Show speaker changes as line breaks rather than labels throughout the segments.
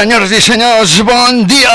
Senyores i senyors, bon dia!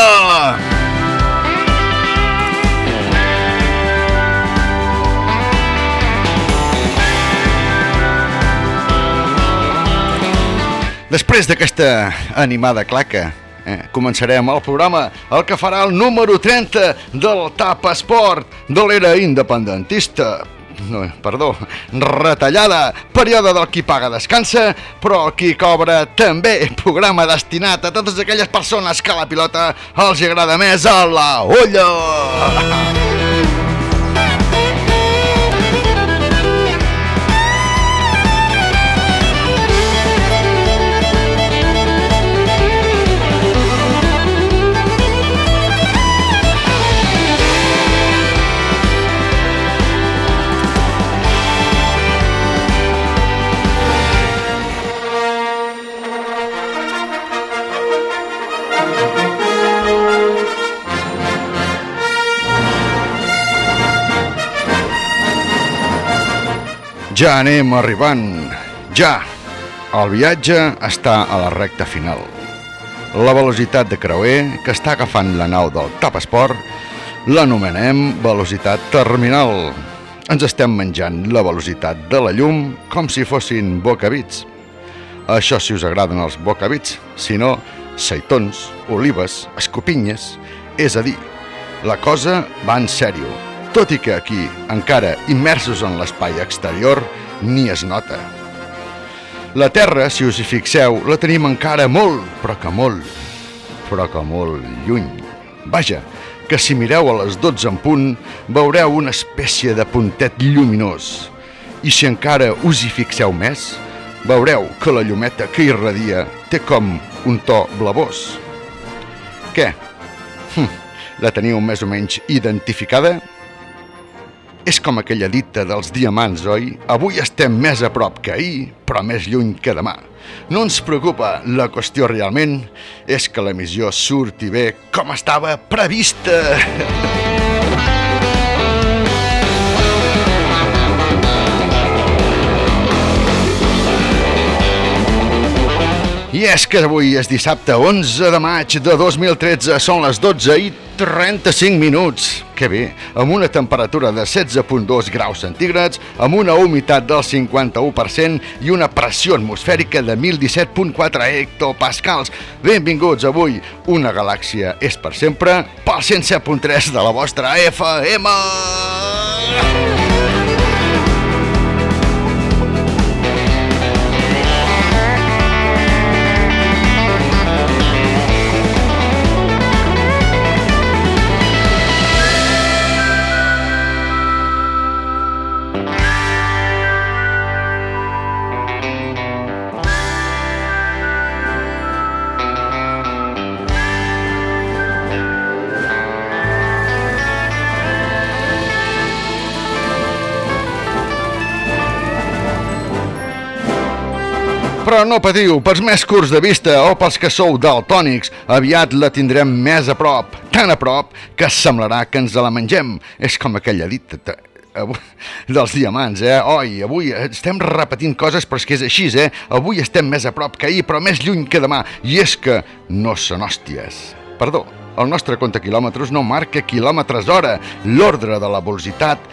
Després d'aquesta animada claca, eh, començarem el programa, el que farà el número 30 del TAP Esport de l'era independentista. No, perdó, retallada, període del qui paga descansa, però el qui cobra també programa destinat a totes aquelles persones que la pilota els agrada més a la olla. Ja anem arribant, ja. El viatge està a la recta final. La velocitat de creuer que està agafant la nau del Tap Esport l'anomenem velocitat terminal. Ens estem menjant la velocitat de la llum com si fossin bocabits. Això si us agraden els bocabits, si no, seitons, olives, escopinyes... És a dir, la cosa va en sèrio, tot i que aquí, encara immersos en l'espai exterior, ni es nota. La Terra, si us hi fixeu, la tenim encara molt, però que molt, però que molt lluny. Vaja, que si mireu a les 12 en punt, veureu una espècie de puntet lluminós. I si encara us hi fixeu més, veureu que la llumeta que irradia té com un to blavós. Què? Hm, la teniu més o menys identificada? És com aquella dita dels diamants, oi? Avui estem més a prop que ahir, però més lluny que demà. No ens preocupa, la qüestió realment és que la missió surti bé com estava prevista. I és que avui és dissabte 11 de maig de 2013, són les 12 i 35 minuts. Que bé, amb una temperatura de 16.2 graus centígrads, amb una humitat del 51% i una pressió atmosfèrica de 1017.4 hectopascals. Benvinguts avui, una galàxia és per sempre, pel 107.3 de la vostra FM. Però no patiu, pels més curts de vista o pels que sou daltònics, aviat la tindrem més a prop, tan a prop que semblarà que ens la mengem. És com aquella dita, dels diamants, eh? Oi, avui estem repetint coses, però és que és així, eh? Avui estem més a prop que ahir, però més lluny que demà. I és que no són hòsties. Perdó, el nostre compte quilòmetres no marca quilòmetres hora. L'ordre de la velocitat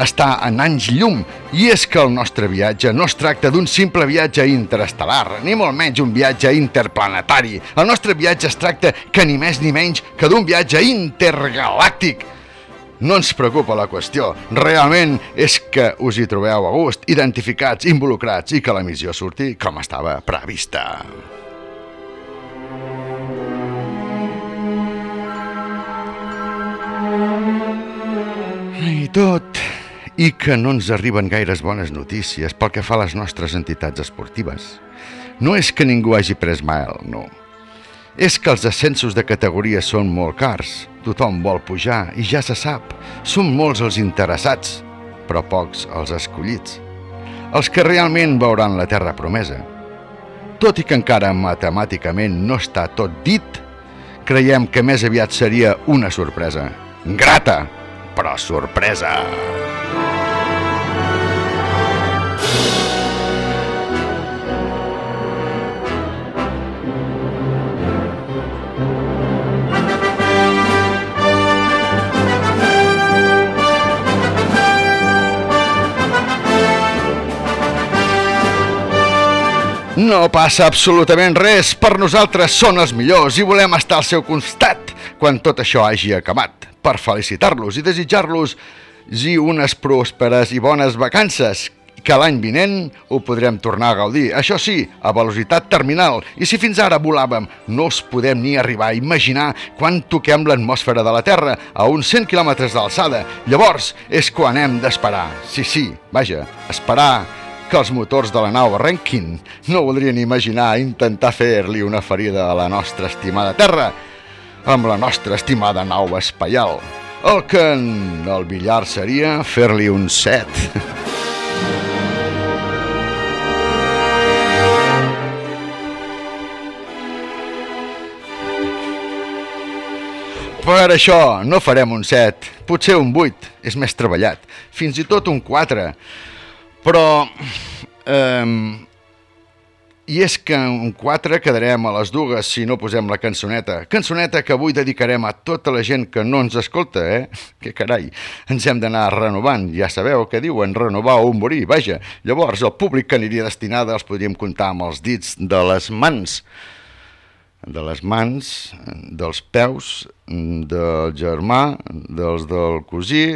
està en anys llum i és que el nostre viatge no es tracta d'un simple viatge interestel·lar, ni molt menys un viatge interplanetari. El nostre viatge es tracta que ni més ni menys que d'un viatge intergalàctic. No ens preocupa la qüestió, realment és que us hi trobeu a gust, identificats, involucrats i que la missió surti com estava prevista. I tot i que no ens arriben gaires bones notícies pel que fa a les nostres entitats esportives. No és que ningú hagi pres mal, no. És que els ascensos de categoria són molt cars, tothom vol pujar i ja se sap, són molts els interessats, però pocs els escollits. Els que realment veuran la terra promesa. Tot i que encara matemàticament no està tot dit, creiem que més aviat seria una sorpresa. Grata, però sorpresa. No passa absolutament res, per nosaltres són els millors i volem estar al seu costat quan tot això hagi acabat, per felicitar-los i desitjar-los i unes pròsperes i bones vacances, que l'any vinent ho podrem tornar a gaudir. Això sí, a velocitat terminal. I si fins ara volàvem, no us podem ni arribar a imaginar quan toquem l'atmosfera de la Terra a uns 100 quilòmetres d'alçada. Llavors és quan hem d'esperar. Sí, sí, vaja, esperar que els motors de la nau arrenquin. No voldrien imaginar intentar fer-li una ferida a la nostra estimada Terra amb la nostra estimada nau espaial. El que en el billar seria fer-li un set. Per això no farem un 7, potser un 8, és més treballat, fins i tot un 4. Però... Eh, I és que un 4 quedarem a les dues si no posem la cançoneta. Cançoneta que avui dedicarem a tota la gent que no ens escolta, eh? Que carai, ens hem d'anar renovant. Ja sabeu què diuen, renovar o morir, vaja. Llavors, el públic que aniria destinada els podríem comptar amb els dits de les mans de les mans, dels peus, del germà, dels del cosí,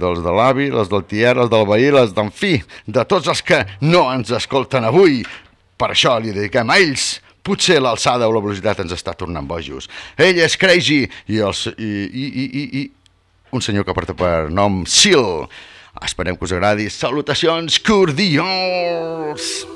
dels de l'avi, les del tiet, les del veí, les d'en fi, de tots els que no ens escolten avui. Per això li dediquem a ells. Potser l'alçada o la velocitat ens està tornant bojos. Ell és Crazy i, els, i, i, i, i, i un senyor que porta per nom Seal. Esperem que us agradi. Salutacions cordials!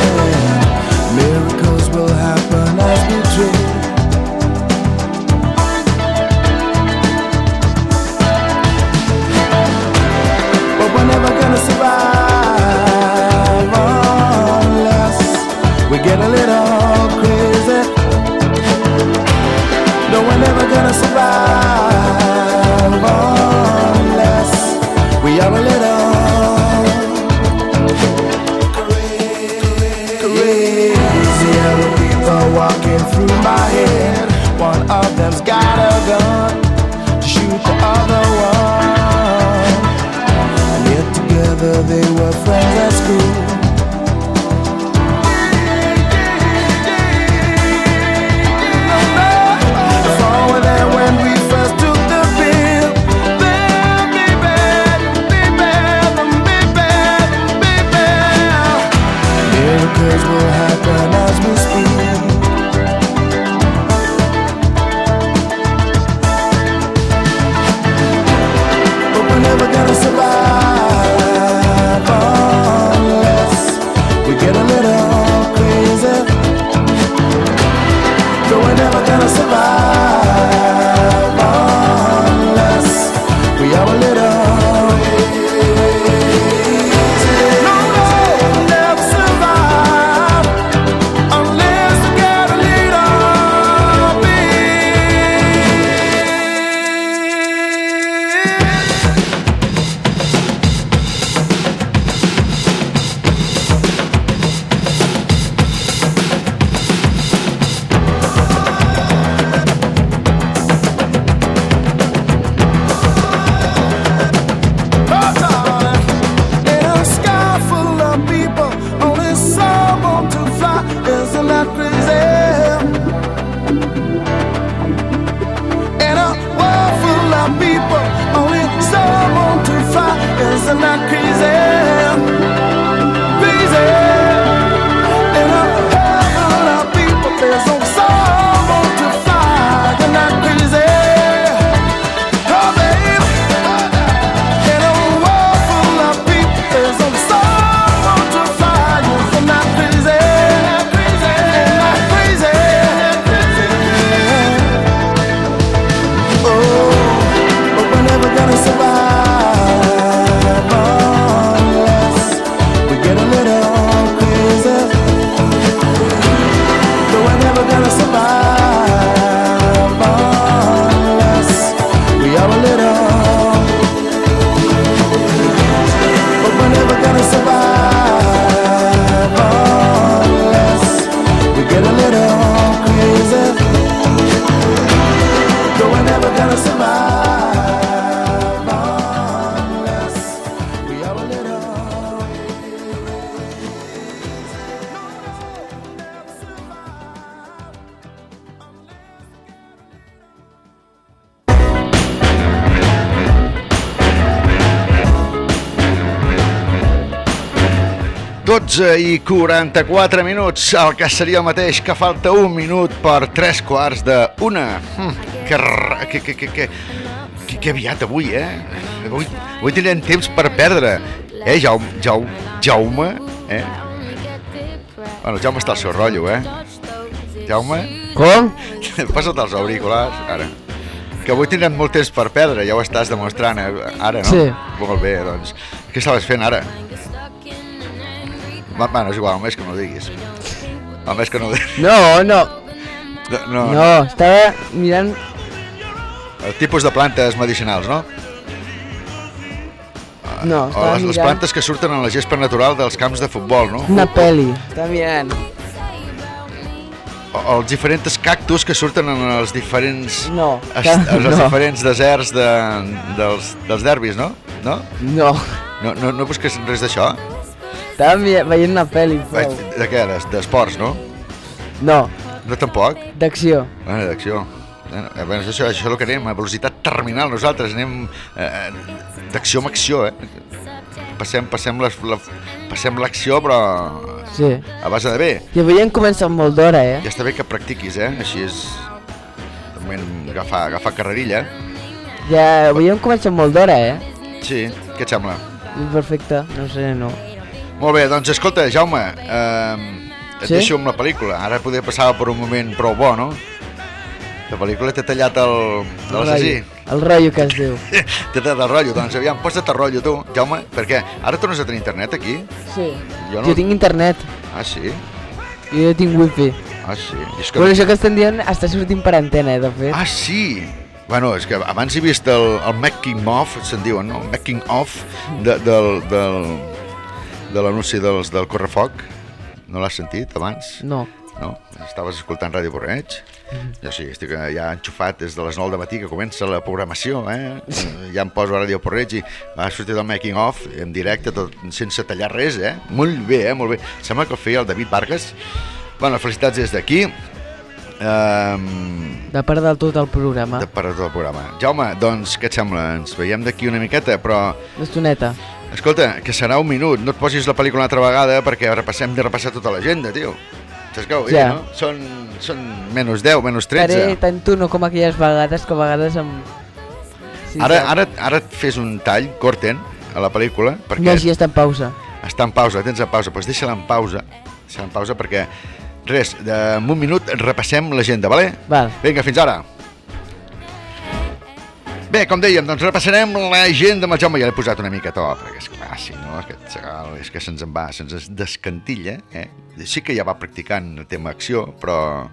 12 i 44 minuts, el que seria el mateix que falta un minut per tres quarts de una. Hm, que, que, que, que, que, que, que aviat avui, eh? Avui, avui tindrem temps per perdre. Eh, Jaume? Jaume? Jaume? Eh? Bueno, Jaume està al seu rotllo, eh? Jaume?
Com?
Passa't els auriculars, ara. Que avui tindrem molt temps per perdre, ja ho estàs demostrant, eh? Ara, no?
Sí.
Molt bé, doncs. Què estaves fent ara? Va, bueno, és igual, només que no ho diguis. Només que no ho diguis.
No, no,
No, no,
no, estava mirant...
El tipus de plantes medicinals, no?
No,
O
estava
les, les
mirant
plantes que surten en la gespa natural dels camps de futbol, no?
una pel·li. Estava mirant...
O, els diferents cactus que surten en els diferents...
No,
es, els
no.
diferents deserts de, dels, dels derbis, no? No?
No,
No, no, no busques res d'això?
Mi- veient una pel·li, prou.
De què? d'es- D'esports, no?
No,
No tampoc?
d'acció.
Bueno, d'acció. Bueno, eh, bueno, això, això és el que anem, a velocitat terminal. Nosaltres anem eh, d'acció amb acció, eh? Passem, passem les- la, passem l'acció, però
Sí.
a base de bé.
I avui hem començat molt d'hora, eh?
Ja està bé que practiquis, eh? Així és... Moment, agafar, agafar carrerilla.
Ja, avui hem començat molt d'hora, eh?
Sí, què et sembla?
Perfecte, no sé, no.
Molt bé, doncs escolta, Jaume, eh, et
Sí?
deixo amb la pel·lícula. Ara poder passar per un moment prou bo, no? La pel·lícula t'ha tallat el, l'assassí.
rotllo, el rotllo que es diu.
T'ha tallat el rotllo, doncs aviam, posa't el rotllo tu, Jaume, perquè ara tornes a tenir internet aquí?
Sí.
Jo
Jo,
no-
tinc internet,
Ah, sí?
jo tinc wifi.
Ah, sí? I és que...
Però això que estem dient està sortint per antena, eh, de fet.
Ah, sí! Bueno, és que abans he vist el, el making of, se'n diuen, no? Making of de, del, del, de l'anunci dels, del Correfoc. No l'has sentit abans?
No.
No? Estaves escoltant Ràdio Borreig? Jo sí, estic ja enxufat des de les 9 de matí que comença la programació, eh? Ja em poso a Ràdio Porreig i va sortir del making of en directe, tot, sense tallar res, eh? Molt bé, eh? Molt bé. Sembla que el feia el David Vargas. Bueno, felicitats des d'aquí. Um,
De part del tot el programa.
de per tot el programa. Jaume, doncs, què et sembla? Ens veiem d'aquí una miqueta, però...
L'estoneta.
Escolta, que serà un minut, no et posis la pel·lícula una altra vegada perquè repassem de repassar tota l'agenda, tio. Saps què
Ja.
no? Són, són menys 10, menys 13.
Faré tant tu no com aquelles vegades que a vegades amb... Sí,
Ara, ara, ara et fes un tall, corten, a la pel·lícula, perquè
No, així està en pausa.
està en pausa, tens en pausa, doncs deixa-la en pausa, deixa en pausa perquè, res, en un minut repassem l'agenda, vale?
Val.
Vinga, fins ara. Bé, com dèiem, doncs repassarem l'agenda amb el Jaume. Ja l'he posat una mica a to, perquè és clar, si no, aquest segal és que se'ns en va, se'ns descantilla, eh? Sí que ja va practicant el tema acció, però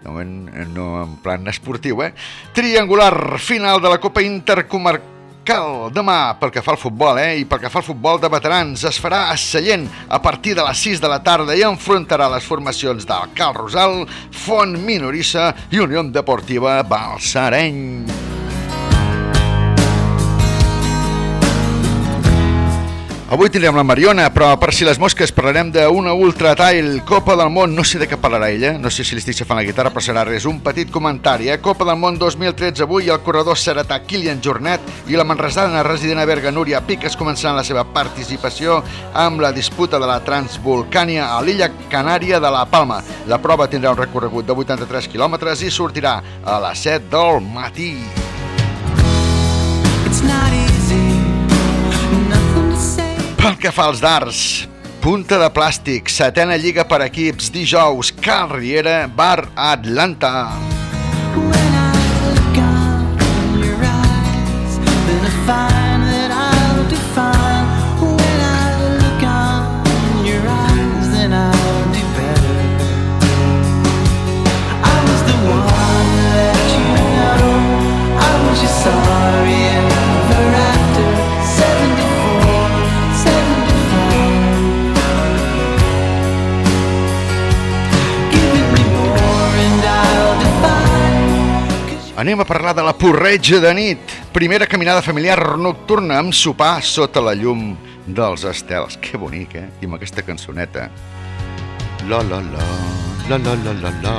de moment no en plan esportiu, eh? Triangular final de la Copa Intercomarcal demà pel que fa al futbol, eh? I pel que fa al futbol de veterans es farà a Sallent a partir de les 6 de la tarda i enfrontarà les formacions del Cal Rosal, Font Minorissa i Unió Deportiva Balsareny. Avui tindrem la Mariona, però per si les mosques parlarem d'una Ultra Trail Copa del Món. No sé de què parlarà ella, no sé si li estic xafant la guitarra, però serà res, un petit comentari. Eh? Copa del Món 2013, avui el corredor Seratà Kilian Jornet i la manresana resident a Berga Núria Piques començaran la seva participació amb la disputa de la Transvolcània a l'illa Canària de la Palma. La prova tindrà un recorregut de 83 quilòmetres i sortirà a les 7 del matí. Pel que fa als darts, punta de plàstic, setena lliga per equips, dijous, Cal Riera, Bar Atlanta.
When
Anem a parlar de la porreja de nit. Primera caminada familiar nocturna amb sopar sota la llum dels estels. Que bonic, eh? I amb aquesta cançoneta. La la la, la la la la la,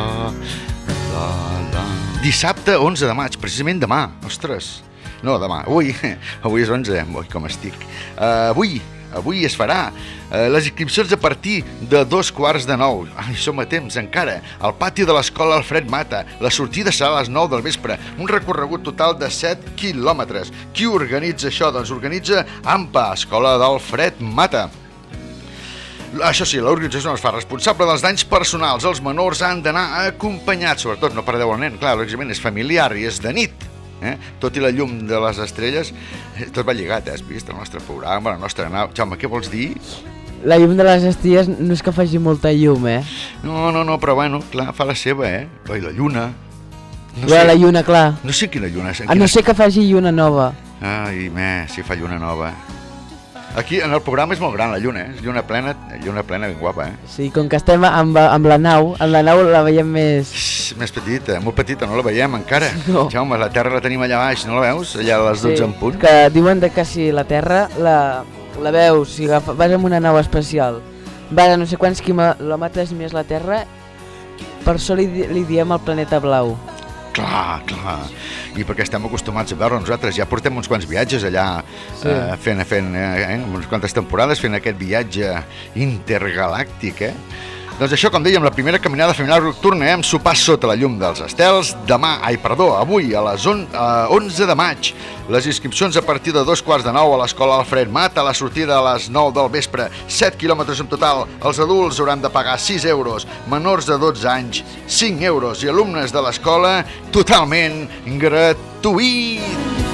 la la... Dissabte 11 de maig, precisament demà. Ostres, no demà, avui, avui és 11, ui, com estic. Uh, avui, avui es farà. Eh, les inscripcions a partir de dos quarts de nou. Ai, som a temps encara. Al pati de l'escola Alfred Mata. La sortida serà a les 9 del vespre. Un recorregut total de 7 quilòmetres. Qui organitza això? Doncs organitza AMPA, Escola d'Alfred Mata. Això sí, l'organització no es fa responsable dels danys personals. Els menors han d'anar acompanyats, sobretot no perdeu el nen. Clar, lògicament és familiar i és de nit. Eh? Tot i la llum de les estrelles, eh, tot va lligat, eh? has vist el nostre programa, la nostra nau. Jaume, què vols dir?
La llum de les estrelles no és que faci molta llum, eh?
No, no, no, però bueno, clar, fa la seva, eh? Oi, la lluna.
No sé, la lluna, clar.
no sé quina lluna és.
A no
quina-
ser que faci lluna nova.
Ai, me, si fa lluna nova. Aquí, en el programa és molt gran, la lluna, eh? És lluna plena, lluna plena ben guapa, eh?
Sí, com que estem amb, amb la nau, en la nau la veiem més...
Xx, Més petita, molt petita, no la veiem encara.
No.
Jaume, la Terra la tenim allà baix, no la veus? Allà a les 12 en punt.
Que diuen de que si la Terra la, la veus, si agafa, vas amb una nau espacial, vas a no sé quants quilòmetres més la Terra, per això li, li diem el planeta blau.
Clar, clar. I perquè estem acostumats a veure nosaltres, ja portem uns quants viatges allà
Sí.
eh, fent, fent eh, eh, unes quantes temporades fent aquest viatge intergalàctic, eh? Doncs això, com dèiem, la primera caminada familiar nocturna, eh, amb sopar sota la llum dels estels, demà, ai, perdó, avui, a les on, eh, 11 de maig. Les inscripcions a partir de dos quarts de nou a l'escola Alfred Mat, a la sortida a les 9 del vespre, 7 quilòmetres en total. Els adults hauran de pagar 6 euros, menors de 12 anys, 5 euros, i alumnes de l'escola, totalment gratuït.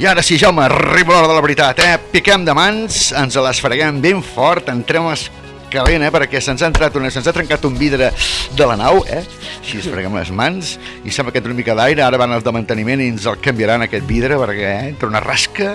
I ara sí, Jaume, arriba l'hora de la veritat, eh? Piquem de mans, ens les freguem ben fort, entrem calent, eh? Perquè se'ns ha, entrat una, se'ns ha trencat un vidre de la nau, eh? Així es freguem les mans i sembla que entra una mica d'aire, ara van els de manteniment i ens el canviaran aquest vidre perquè eh? entra una rasca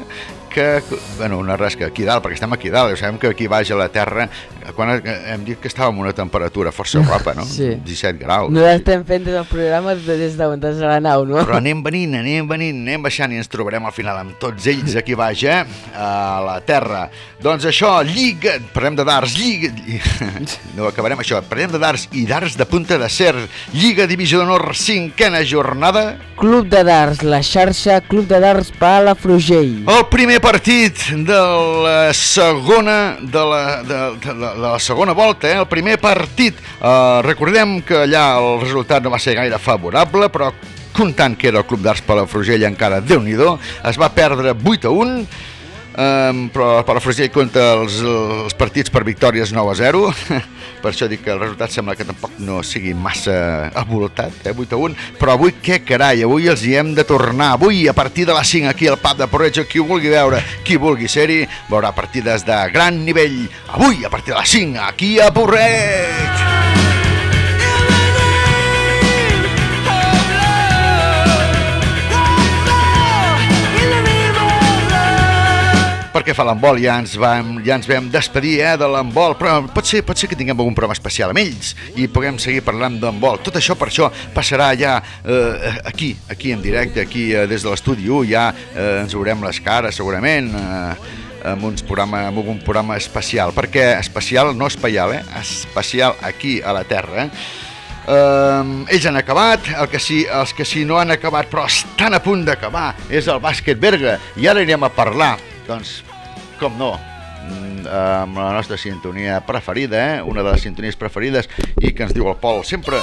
que, bueno, una rasca aquí dalt, perquè estem aquí dalt, sabem que aquí baix a la Terra, quan hem dit que estàvem a una temperatura força guapa, no?
Sí.
17 graus.
No l'estem fent des del programa de- des la nau, no?
Però anem venint, anem venint, anem baixant i ens trobarem al final amb tots ells aquí baix, eh? A la terra. Doncs això, lliga... Parlem de darts, lliga... No acabarem això. Parlem de darts i darts de punta de cer. Lliga Divisió d'Honor, cinquena jornada.
Club de Darts, la xarxa Club de Darts Palafrugell.
El primer partit de la segona de la, de, de, la, de la segona volta, eh? el primer partit. Uh, recordem que allà el resultat no va ser gaire favorable, però comptant que era el Club d'Arts Palafrugell encara déu nhi es va perdre 8 a 1, Um, però el Palafrugell compta els, els partits per victòries 9 a 0 per això dic que el resultat sembla que tampoc no sigui massa avoltat eh, 8 a 1, però avui què carai avui els hi hem de tornar, avui a partir de les 5 aquí al pub de Porreig qui vulgui veure, qui vulgui ser-hi veurà partides de gran nivell. Avui a partir de les 5 aquí a Porreig perquè fa l'embol ja ens vam, ja ens vam despedir eh, de l'embol, però pot ser, pot ser que tinguem algun programa especial amb ells i puguem seguir parlant d'embol. Tot això per això passarà ja eh, aquí, aquí en directe, aquí eh, des de l'estudi 1, ja eh, ens veurem les cares segurament, eh, amb, uns programa, amb un programa especial, perquè especial, no espaial, eh? especial aquí a la Terra, eh? Um, ells han acabat, el que sí, els que sí no han acabat però estan a punt d'acabar és el bàsquet Berga i ara anirem a parlar, doncs, com no, mm, amb la nostra sintonia preferida, eh? una de les sintonies preferides i que ens diu el Pol sempre.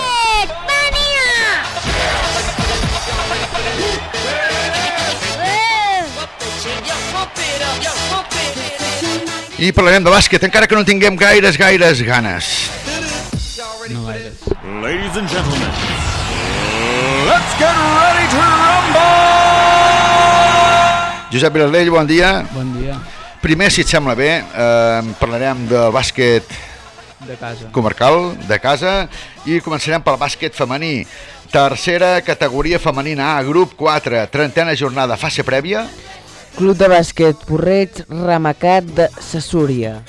I parlarem de bàsquet, encara que no tinguem gaires, gaires ganes.
No gaires.
Ladies and gentlemen, let's get ready to rumble!
Josep Vilardell, bon dia.
Bon dia.
Primer, si et sembla bé, eh, parlarem de bàsquet
De casa.
comarcal, de casa, i començarem pel bàsquet femení. Tercera categoria femenina A, grup 4, trentena jornada, fase prèvia.
Club de bàsquet Porreig Ramacat de Sassúria.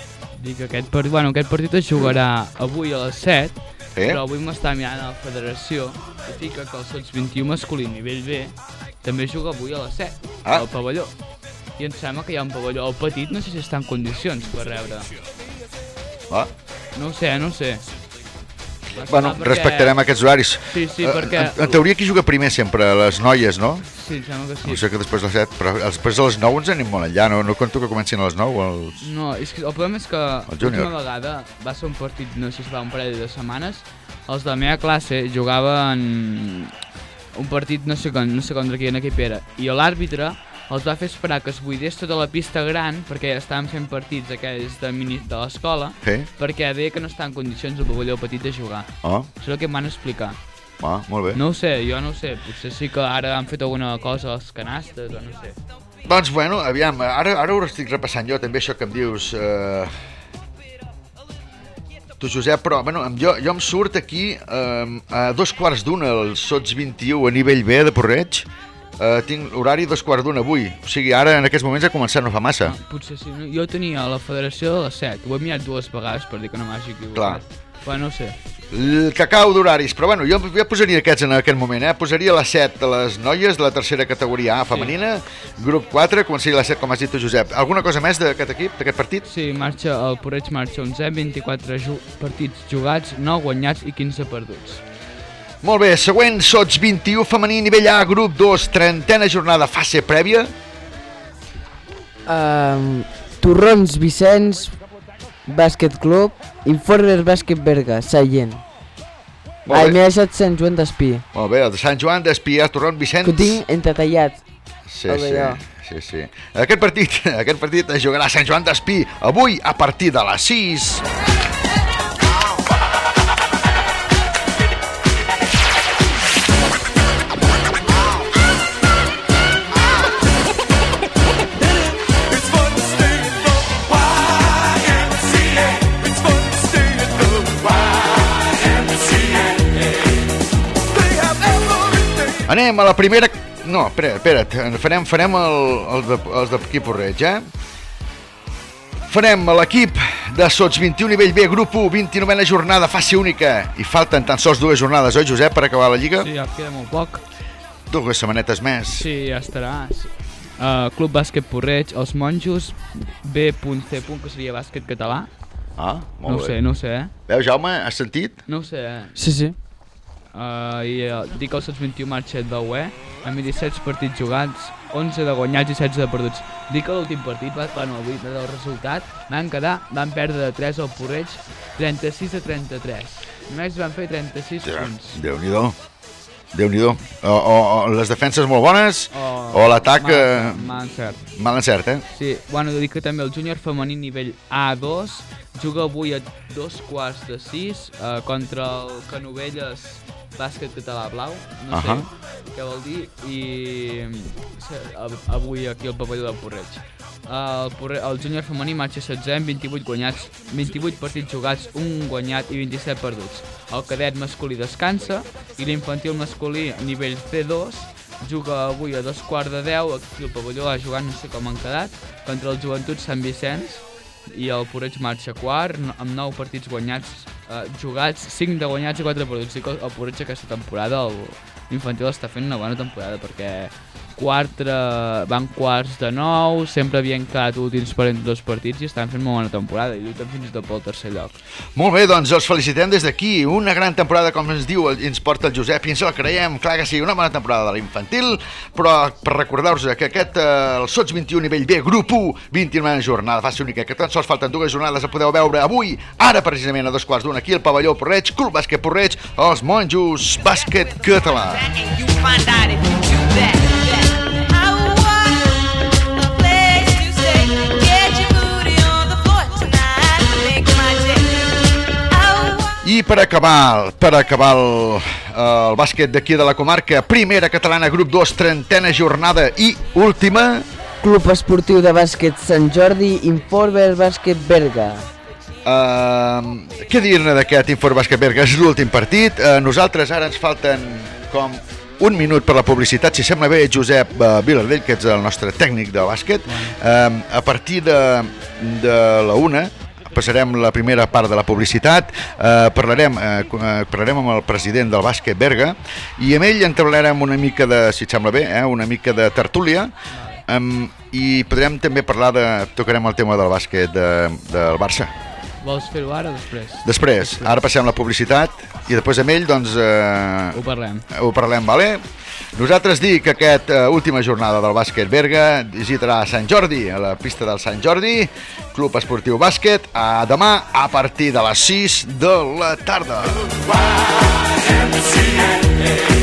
Dic que aquest, part... bueno, aquest partit es jugarà avui a les 7,
Eh?
però avui m'està mirant a la federació i fica que el Sots 21 masculí nivell B també juga avui a les 7,
Ah.
al pavelló. I em sembla que hi ha un pavelló el petit, no sé si està en condicions per rebre.
Ah,
No ho sé, no ho sé.
bueno,
Perquè-
respectarem aquests horaris.
Sí, sí,
Eh,
perquè...
En, en teoria qui juga primer sempre? Les noies, no?
Sí, em sembla que sí.
No sé que després de les 7, però després de les 9 ens anem molt enllà, no, no conto que comencin a les 9 els...
No, és que el problema és que l'última vegada va ser un partit, no sé si fa un parell de setmanes, els de la meva classe jugaven un partit, no sé, no sé contra quin equip era, i l'àrbitre els va fer esperar que es buidés tota la pista gran, perquè estaven fent partits aquells de, mini, de l'escola,
Sí?
perquè deia que no estava en condicions el pavelló petit de jugar.
Oh,
Això és el que em van explicar.
ah, molt bé.
No ho sé, jo no ho sé, potser sí que ara han fet alguna cosa als canastes o no sé.
Doncs bueno, aviam, ara, ara ho estic repassant jo també això que em dius... Eh... Tu, Josep, però bueno, jo, jo em surt aquí eh, a dos quarts d'una, els sots 21 a nivell B de Porreig. Eh, tinc horari dos quarts d'una avui. O sigui, ara en aquests moments ha començat no fa massa.
Ah, potser sí, no? jo tenia la federació de les 7, ho he mirat dues vegades per dir que no m'hagi equivocat.
Clar.
Però no sé.
El cacau d'horaris, però bueno, jo, jo posaria aquests en aquest moment, eh? Posaria les 7 de les noies de la tercera categoria A femenina, grup 4, començaria les 7, com has dit tu, Josep. Alguna cosa més d'aquest equip, d'aquest partit?
Sí, marxa, el Porreig marxa 11, 24 ju partits jugats, 9 guanyats i 15 perduts.
Molt bé, següent, sots 21 femení, nivell A, grup 2, trentena jornada, fase prèvia.
Um, Torrons Vicenç, Bàsquet Club, Informer Bàsquet Berga, Sallent.
Molt
Ai, m'he deixat Sant Joan d'Espí,
Molt bé, el de Sant Joan d'Espia, Torrent Vicenç.
que ho tinc entretallat.
Sí, sí, sí, sí. Aquest partit, aquest partit es jugarà a Sant Joan d'Espí avui a partir de les 6. Anem a la primera... No, espera, espera't, farem, farem el, el de, els d'equip Porreig, eh? Farem l'equip de Sots 21 nivell B, grup 1, 29a jornada, fase única. I falten tan sols dues jornades, oi, Josep, per acabar la Lliga?
Sí, ja queda molt poc.
Dues setmanetes més.
Sí, ja estarà. Uh, Club Bàsquet Porreig, els monjos, B.C. que seria bàsquet català.
Ah,
No
molt
ho
bé.
sé, no sé, eh?
Veus, Jaume, has sentit?
No sé, eh?
Sí, sí.
Uh, I uh, dic que el 21 marxa de UE, amb 17 partits jugats, 11 de guanyats i 16 de perduts. Dic que l'últim partit, va, bueno, avui del resultat, van quedar, van perdre de 3 al Porreig, 36 a 33. Només van fer 36
Ja,
punts.
Déu-n'hi-do. Déu-n'hi-do. O, o, o les defenses molt bones
O,
o l'atac
mal-
eh,
mal encert.
mal encert, eh?
Sí, bueno, dic que també el júnior femení nivell A2 juga avui a dos quarts de sis uh, contra el Canovelles bàsquet català blau, no sé
Ahà.
què vol dir, i avui aquí al pavelló del Porreig. El, Porre, el júnior femení marxa 16 amb 28 guanyats, 28 partits jugats, un guanyat i 27 perduts. El cadet masculí descansa i l'infantil masculí a nivell C2 juga avui a dos quarts de 10 aquí al pavelló a jugar, no sé com han quedat, contra el Joventut Sant Vicenç i el Porreig marxa quart amb 9 partits guanyats eh, jugats, 5 de guanyats i 4 perduts. Que el Porreig aquesta temporada, l'infantil està fent una bona temporada perquè quatre, van quarts de nou, sempre havien quedat últims per entre dos partits i estan fent molt bona temporada i lluiten fins i tot pel tercer lloc.
Molt bé, doncs els felicitem des d'aquí. Una gran temporada, com ens diu, el- ens porta el Josep, i ens la creiem. Clar que sí, una bona temporada de l'infantil, però per recordar-vos que aquest, eh, el Sots 21 nivell B, grup 1, 29 jornada, fase única, que tan sols falten dues jornades, la podeu veure avui, ara precisament a dos quarts d'una, aquí al pavelló Porreig, Club Bàsquet Porreig, els monjos, bàsquet català.
you find out if you I
per acabar, per acabar el, el bàsquet d'aquí de la comarca, primera catalana, grup 2, trentena jornada i última,
Club Esportiu de Bàsquet Sant Jordi, Informer Bàsquet Berga.
Uh, què dir-ne d'aquest Infor Bàsquet Berga? És l'últim partit. Uh, nosaltres ara ens falten com un minut per la publicitat. Si sembla bé, Josep uh, Vilardell, que ets el nostre tècnic de bàsquet, uh, a partir de, de la una passarem la primera part de la publicitat, eh, parlarem, eh, eh, parlarem amb el president del bàsquet Berga i amb ell entablarem una mica de, si et sembla bé, eh, una mica de tertúlia amb i podrem també parlar de... Tocarem el tema del bàsquet de, del Barça.
Vols fer-ho ara o després?
Després, ara passem la publicitat i després amb ell, doncs... Eh,
Ho parlem.
ho parlem, vale? Nosaltres dic que aquesta uh, última jornada del bàsquet Berga visitarà Sant Jordi, a la pista del Sant Jordi, Club Esportiu Bàsquet, a demà a partir de les 6 de la tarda.
En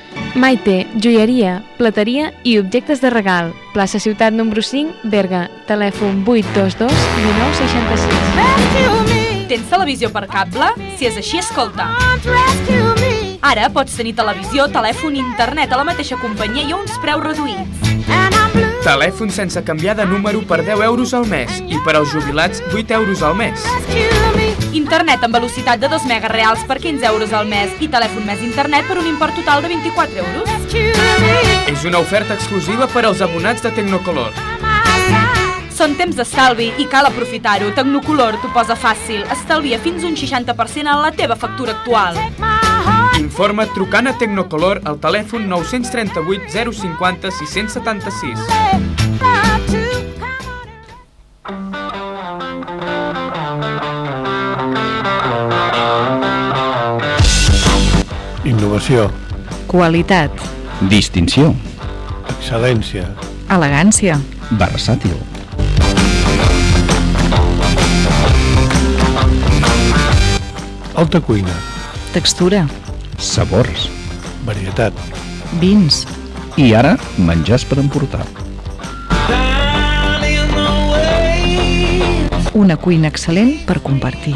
Maite, joieria, plateria i objectes de regal. Plaça Ciutat número 5, Berga. Telèfon 822 1966.
Tens televisió per cable? Si és així, escolta. Ara pots tenir televisió, telèfon i internet a la mateixa companyia i a uns preus reduïts.
Telèfon sense canviar de número per 10 euros al mes i per als jubilats 8 euros al mes.
Internet amb velocitat de 2 megas reals per 15 euros al mes i telèfon més internet per un import total de 24 euros.
És una oferta exclusiva per als abonats de Tecnocolor.
Són temps d'estalvi i cal aprofitar-ho. Tecnocolor t'ho posa fàcil. Estalvia fins un 60% en la teva factura actual.
Informa't trucant a Tecnocolor al telèfon 938 050 676.
Innovació,
Qualitat.
Distinció.
excel·lència,
Elegància.
Versàtil.
alta cuina,
Textura.
Sabors.
varietat,
Vins.
I ara, menjars per emportar.
Una cuina excel·lent per compartir.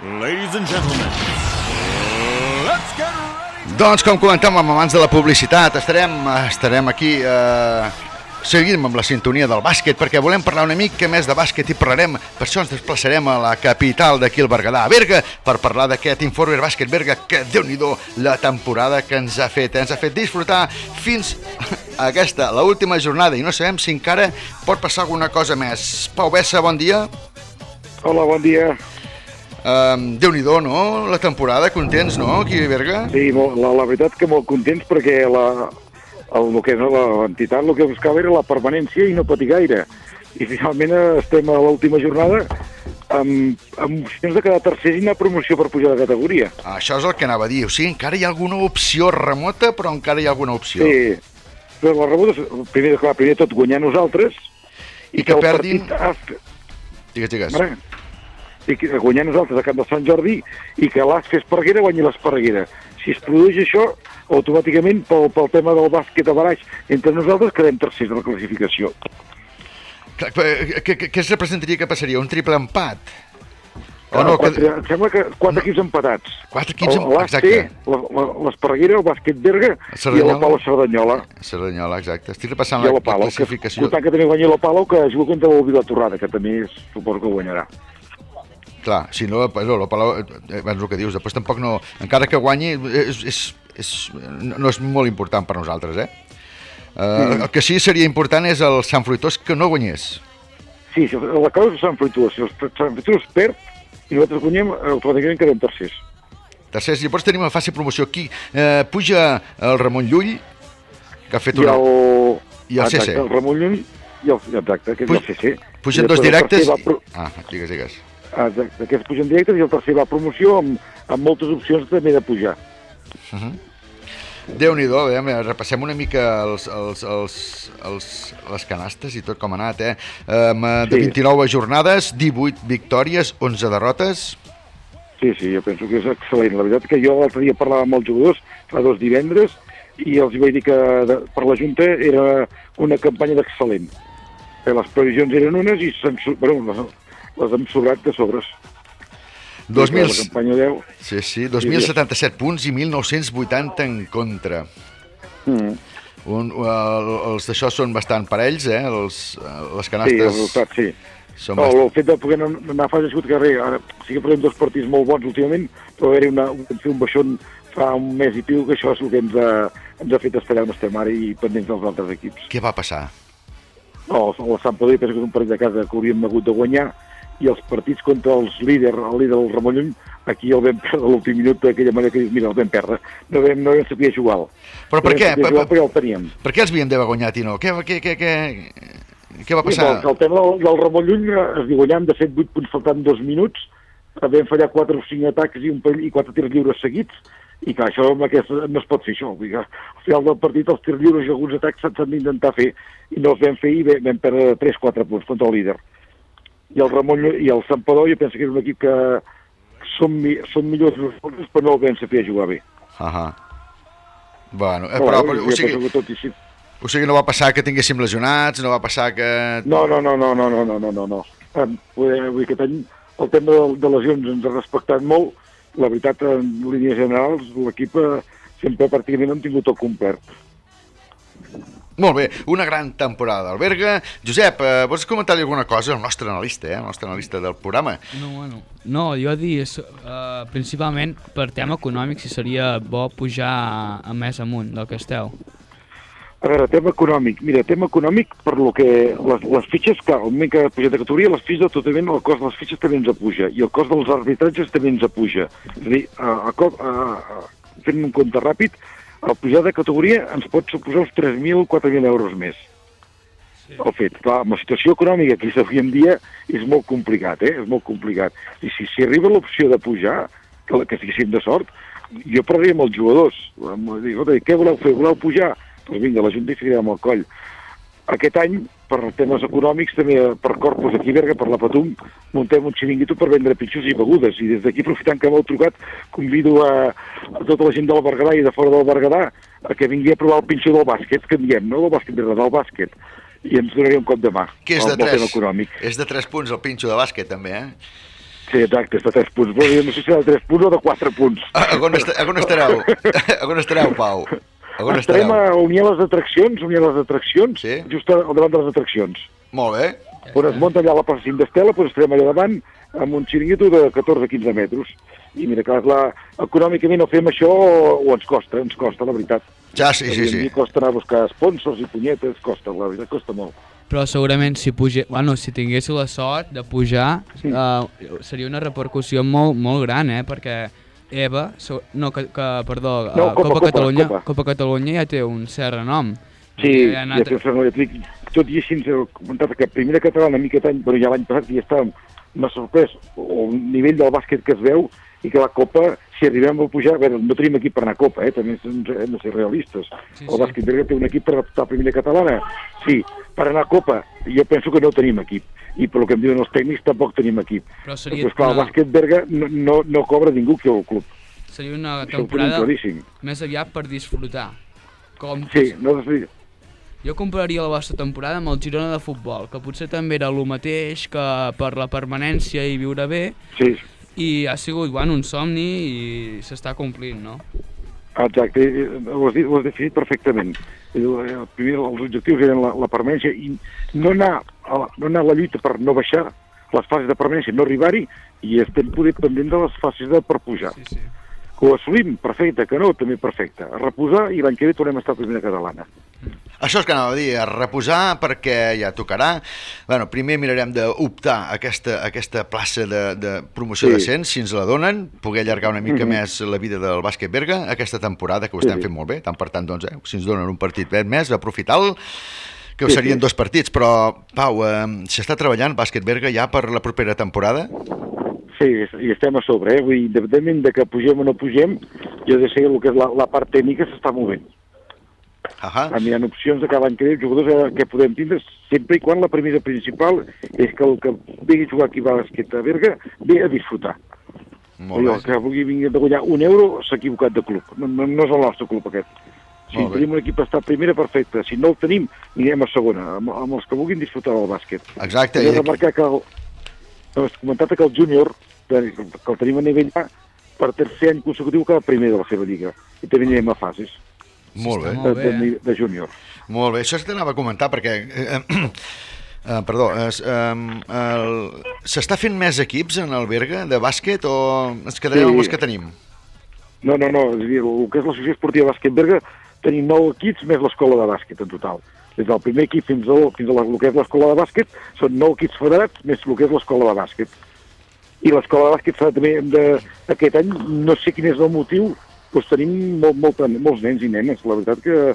Ladies and gentlemen, let's get
Doncs, com comentàvem abans de la publicitat, estarem, estarem aquí eh, seguim amb la sintonia del bàsquet perquè volem parlar una mica més de bàsquet i parlarem, per això ens desplaçarem a la capital d'aquí el Berguedà, a Berga, per parlar d'aquest informe bàsquet Berga, que déu nhi la temporada que ens ha fet, eh? ens ha fet disfrutar fins a aquesta, la última jornada, i no sabem si encara pot passar alguna cosa més. Pau Bessa, bon dia.
Hola, bon dia.
Um, déu nhi no?, la temporada, contents, no?, aquí a Berga?
Sí, molt, la, la veritat que molt contents perquè la, el, el que és l'entitat el que buscava era la permanència i no patir gaire. I finalment eh, estem a l'última jornada amb, amb opcions de quedar tercers i una promoció per pujar de categoria.
Això és el que anava a dir. O sigui, encara hi ha alguna opció remota, però encara hi ha alguna opció.
Sí, però la rebota, és, primer, clar, primer tot guanyar nosaltres
I que
el
perdin-
partit
Digues, digues.
Mare, i que guanyar nosaltres a Camp de Sant Jordi i que l'As que Esparreguera guanyi l'Esparreguera. Si es produeix això, automàticament pel, pel tema del bàsquet a baraix entre nosaltres quedem tercers de la classificació.
Però, Què, què, es representaria que passaria? Un triple empat? O no,
quatre,
que...
Em sembla que quatre equips empatats.
Quatre equips empatats, exacte.
la- la- l'Esparreguera, el bàsquet Berga i la Pala Cerdanyola.
Cerdanyola, exacte. Estic repassant
I
la,
la
la
Palau, que, també guanya la Palau, que juga contra el Vila Torrada, que també suposo que guanyarà.
Clar, si no, no, la Palau, eh, és el que dius, després tampoc no, encara que guanyi, és, és, és, no és molt important per nosaltres, eh? Uh,
Mm.
El que sí seria important és el Sant Fruitós que no guanyés.
Sí, la cosa és Sant Fruitós. Si el Sant Fruitós perd i nosaltres guanyem, automàticament quedem tercers.
Tercers, llavors tenim una fàcil promoció aquí. Eh, puja el Ramon Llull, que ha fet
I
una...
el...
I el
exacte,
CC.
el Ramon Llull i el... Exacte, que és el CC.
Pugen
I
dos
el
directes...
Va pro...
Ah, digues, digues.
Exacte, aquests pugen directes i el tercer va a promoció amb, amb moltes opcions també de pujar.
Uh -huh. Déu-n'hi-do, eh? Repassem una mica els, els, els, els, les canastes i tot com ha anat, eh? Um, de
Sí.
29 jornades, 18 victòries, 11 derrotes.
Sí, sí, jo penso que és excel·lent. La veritat que jo l'altre dia parlava amb els jugadors, fa dos divendres, i els vaig dir que de, per la Junta era una campanya d'excel·lent. Que les previsions eren unes i bueno, les, les hem sobrat de sobres.
2000...
La campanya 10...
Sí, sí, 2.077 punts i 1.980 en contra.
Mm.
Un, el, els d'això són bastant parells, eh? Els, les
Sí,
canastes...
el resultat, sí.
Són
No,
bast...
el fet de poder anar a fase ha sigut que res, ara sí que farem dos partits molt bons últimament, però haver-hi fer un baixón fa un mes i piu, que això és el que ens ha, ens ha fet esperar on estem ara i pendents dels altres equips.
Què va passar?
No, el Sant Padrí penso que és un partit de casa que hauríem hagut de guanyar i els partits contra els líders, el líder del Ramon Llull, aquí el vam perdre a l'últim minut d'aquella manera que dius, mira, el vam perdre. No vam, no vam saber jugar.
Però per què? Per- per-
perquè el teníem.
Per què els havien d'haver guanyat i no? Què, què, què, què, què va
Sí,
passar?
el, el tema del, del Ramon Llull eh, es diu guanyàvem de 7-8 punts faltant dos minuts, eh, vam fallar 4 o 5 atacs i, un, parell- i 4 tirs lliures seguits, i clar, això amb aquest, no es pot fer això. Vull dir que al final del partit els tirs lliures i alguns atacs s'han d'intentar fer, i no els vam fer i vam, vam perdre 3-4 punts contra el líder. I el Ramon i el Santpedor, jo penso que és un equip que són, són millors nosaltres, però no el vam saber jugar bé.
Ahà. Bueno, eh,
Però,
però, o, sigui,
tot i així...
o sigui, no va passar que tinguéssim lesionats, no va passar que...
No, no, no, no, no, no, no, no, no, no. Um, vull dir, aquest any el tema de, de lesions ens ha respectat molt. La veritat, en línies generals, l'equip eh, sempre pràcticament hem tingut el complet.
Molt bé, una gran temporada del Berga. Josep, eh, vols comentar-li alguna cosa al nostre analista, eh, el nostre analista del programa?
No, bueno, no, jo dir, uh, principalment per tema econòmic, si seria bo pujar a, a més amunt del que esteu.
A veure, tema econòmic. Mira, tema econòmic, per lo que les, les fitxes, clar, al moment que ha pujat de categoria, les fitxes, totalment, el cost de les fitxes també ens apuja, i el cost dels arbitratges també ens apuja. És a dir, a, a, a, a, fent un compte ràpid, el pujar de categoria ens pot suposar uns 3.000, 4.000 euros més. El fet, clar, amb la situació econòmica que és avui en dia és molt complicat, eh? És molt complicat. I si, si arriba l'opció de pujar, que, que estiguéssim de sort, jo parlaria amb els jugadors. Dir, "Escolta, què voleu fer? Voleu pujar? Doncs vinga, la Junta hi ficarem el coll. Aquest any, per temes econòmics, també per Corpus aquí a Berga, per la Patum, muntem un xiringuito per vendre pitxos i begudes. I des d'aquí, aprofitant que m'heu trucat, convido a, a tota la gent del Berguedà i de fora del Berguedà a que vingui a provar el pinxo del bàsquet, que en diem, no del bàsquet, del bàsquet. I ens donaria un cop de mà.
Que és de 3,
econòmic.
és de 3 punts el pinxo de bàsquet, també, eh?
Sí, exacte, és de 3 punts. Però jo no sé si serà de 3 punts o de 4 punts.
A, a, on, est a on estareu? A on estareu, Pau? On
Estarem
estareu?
a unir les atraccions, unir les atraccions, sí? just al davant de les atraccions.
Molt bé.
On es munta allà la plaça d'Estela, doncs estarem allà davant amb un xiringuito de 14-15 metres. I mira, clar, la, econòmicament o fem això o ens costa, ens costa, la veritat.
Ja, sí, sí, sí.
Costa anar a buscar sponsors i punyetes, costa, la veritat, costa molt.
Però segurament si puge... bueno, si tinguéssiu la sort de pujar, uh, seria una repercussió molt, molt gran, eh? Perquè EVA, so- no, que, que perdó,
No,
uh,
Copa,
Copa,
Copa,
Catalunya,
Copa.
Copa Catalunya ja té un cert renom.
Sí,
Ja anat-
ja, ja, tot i així ens heu comentat que primera catalana, a mi aquest any, però ja l'any passat ja estàvem, m'ha sorprès el nivell del bàsquet que es veu i que la Copa, si arribem a pujar, veure, no tenim equip per anar a Copa, eh? també hem de ser realistes.
Sí,
el
sí.
bàsquet Berga té un equip per adaptar a primera catalana, sí, per anar a Copa, jo penso que no tenim equip, i pel que em diuen els tècnics tampoc tenim equip.
Però seria
Perquè, esclar, el bàsquet Berga no, no, no cobra ningú que el club.
Seria una temporada més aviat per disfrutar. Com
Sí, no sé
Jo compararia la vostra temporada amb el Girona de futbol, que potser també era el mateix que per la permanència i viure bé,
Sí,
i ha sigut bueno, un somni i s'està complint, no?
Exacte, eh, ho has, dit, ho has definit perfectament. El, el primer, els objectius eren la, la permanència i no anar, a la, no anar a la lluita per no baixar, les fases de permanència no arribar-hi i estem poder pendent de les fases de per pujar. Sí, sí. Que ho assolim, perfecte, que no, també perfecte. A reposar i l'any que ve tornem a estar a primera catalana.
Això és que anava a dir, a reposar perquè ja tocarà. Bueno, primer mirarem d'optar aquesta, aquesta plaça de, de promoció
Sí.
d'ascens, si ens la donen, poder allargar una mica
Mhm.
més la vida del bàsquet Berga aquesta temporada, que ho estem
sí.
fent molt bé, tant per tant, doncs, eh, si ens donen un partit més, aprofitar-lo, que
Sí,
serien
sí.
dos partits, però, Pau, eh, s'està treballant bàsquet Berga ja per la propera temporada?
Sí, i estem a sobre, eh? Vull dir, independentment de que pugem o no pugem, jo de ser el que és la, la part tècnica s'està movent.
Ahà.
Hi ha opcions de cada any que ve, jugadors eh, que podem tindre, sempre i quan la premissa principal és que el que vingui a jugar aquí a bàsquet a Berga ve a disfrutar.
Molt bé.
el que vulgui vingui a guanyar un euro s'ha equivocat de club. No, no, no és el nostre club aquest. Si
Molt bé.
tenim un equip a primera, perfecte. Si no el tenim, anirem a segona, amb, amb els que vulguin disfrutar del bàsquet.
Exacte.
He
i
de remarcar que el, has comentat que el júnior, que el tenim a nivell A, per tercer any consecutiu cada primer de la seva lliga. I també anirem a fases.
Molt bé.
De, de, de, de júnior.
Molt bé, això és que t'anava a comentar perquè... Eh, eh, eh, perdó, eh, el- s'està fent més equips en el Berga de bàsquet o ens quedarem
Sí.
amb els que tenim?
No, no, no, és a dir, el que és l'associació esportiva Bàsquet Berga tenim nou equips més l'escola de bàsquet en total. Des del primer equip fins, al, fins a la, el que és l'escola de bàsquet són nou equips federats més el que és l'escola de bàsquet. I l'escola de bàsquet també de, aquest any, no sé quin és el motiu, doncs tenim molt, molt, molts nens i nenes. La veritat que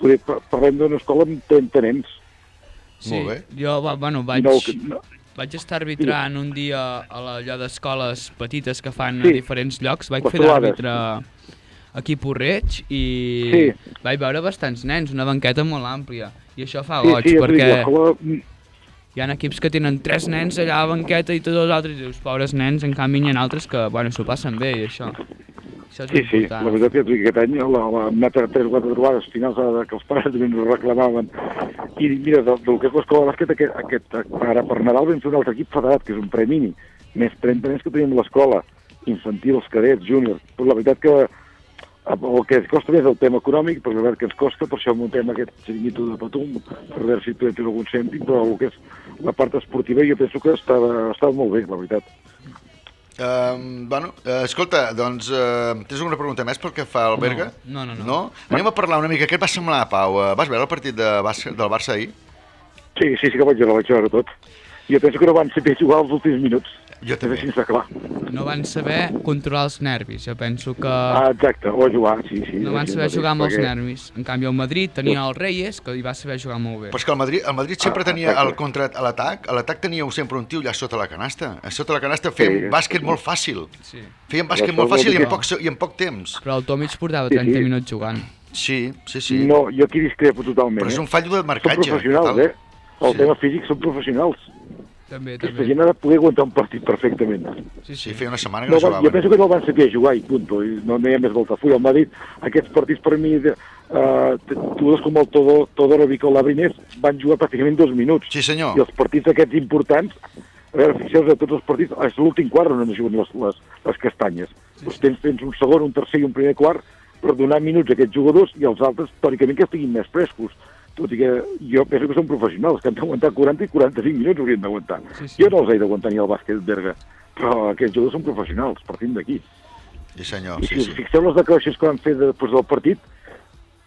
poder, pa- parlem d'una escola amb 30 nens.
Sí, jo, va, bueno, vaig,
No, que- no.
vaig estar arbitrant un dia a la- allò d'escoles petites que fan
Sí.
a diferents llocs. Vaig
Les
fer d'àrbitre aquí a Porreig i
Sí.
vaig veure bastants nens, una banqueta molt àmplia. I això fa
Sí,
goig,
sí, dic,
perquè
l'escola-
hi ha equips que tenen tres nens allà a la banqueta i tots els altres, i dius, pobres nens, en canvi hi ha altres que, bueno, s'ho passen bé i això. Això és
Sí, sí,
important.
la veritat que sí, aquest any la, la, hem anat a tres o quatre trobades finals de, que els pares també ens reclamaven. I mira, del, del que és l'escola de bàsquet, aquest, aquest, ara per Nadal vam fer un altre equip federat, que és un premini, més 30 nens que tenim l'escola, infantils, cadets, júniors. Però la veritat que el que ens costa més és el tema econòmic, perquè la veritat que ens costa, per això muntem aquest xiringuito de patum, per veure si podem fer algun cèntim, però el que és la part esportiva jo penso que està, està molt bé, la veritat.
Uh, bueno, uh, escolta, doncs, uh, tens alguna pregunta més pel que fa al Berga?
No, no, no.
No? Anem a parlar una mica. Què et va semblar, Pau? Uh, vas veure el partit de bàsquet, del Barça ahir?
Sí, sí, sí que vaig veure, vaig veure tot. Jo penso que no van saber jugar els últims minuts.
Jo
també. És així.
No van saber controlar els nervis, jo penso que...
Ah, exacte, o jugar, sí, sí.
no van
sí,
saber
sí,
jugar amb els
perquè-
nervis. En canvi, el Madrid tenia el Reyes, que hi va saber jugar molt bé.
Però és que el Madrid, el Madrid sempre
Ah,
tenia el contra a l'atac, a l'atac teníeu sempre un tio allà sota la canasta. A sota la canasta fèiem
Sí.
bàsquet molt fàcil.
Sí.
Fèiem bàsquet molt fàcil i en, poc, i en poc temps.
Però el Tomic portava
Sí,
30
sí.
minuts jugant.
Sí, sí, sí.
No, jo aquí discrepo totalment.
Però és
eh?
un fallo de marcatge.
Són professionals,
total.
eh? El
Sí.
tema físic són professionals.
També,
Aquesta
també.
gent ha de poder aguantar un partit perfectament.
Sí,
sí. feia una setmana que
No,
no,
va-
jugaven.
jo penso que no van saber jugar i punto. I no, no hi ha més volta full. El Madrid, aquests partits per mi, de, uh, jugadors com el Todo, Todorovic o l'Abrinés van jugar pràcticament dos minuts.
Sí, senyor.
I els partits aquests importants, a veure, fixeu-vos de tots els partits, és l'últim quart on es juguen les, les, les castanyes. Sí, doncs tens, tens un segon, un tercer i un primer quart per donar minuts a aquests jugadors i els altres, teòricament, que estiguin més frescos. Tot i que jo penso que són professionals, que han d'aguantar 40 i 45 minuts haurien d'aguantar.
Sí, sí.
Jo no els he d'aguantar ni al bàsquet Berga, però aquests jugadors són professionals, partim d'aquí.
Sí, senyor,
I
sí,
si us
sí.
fixeu les declaracions que van fer després del partit,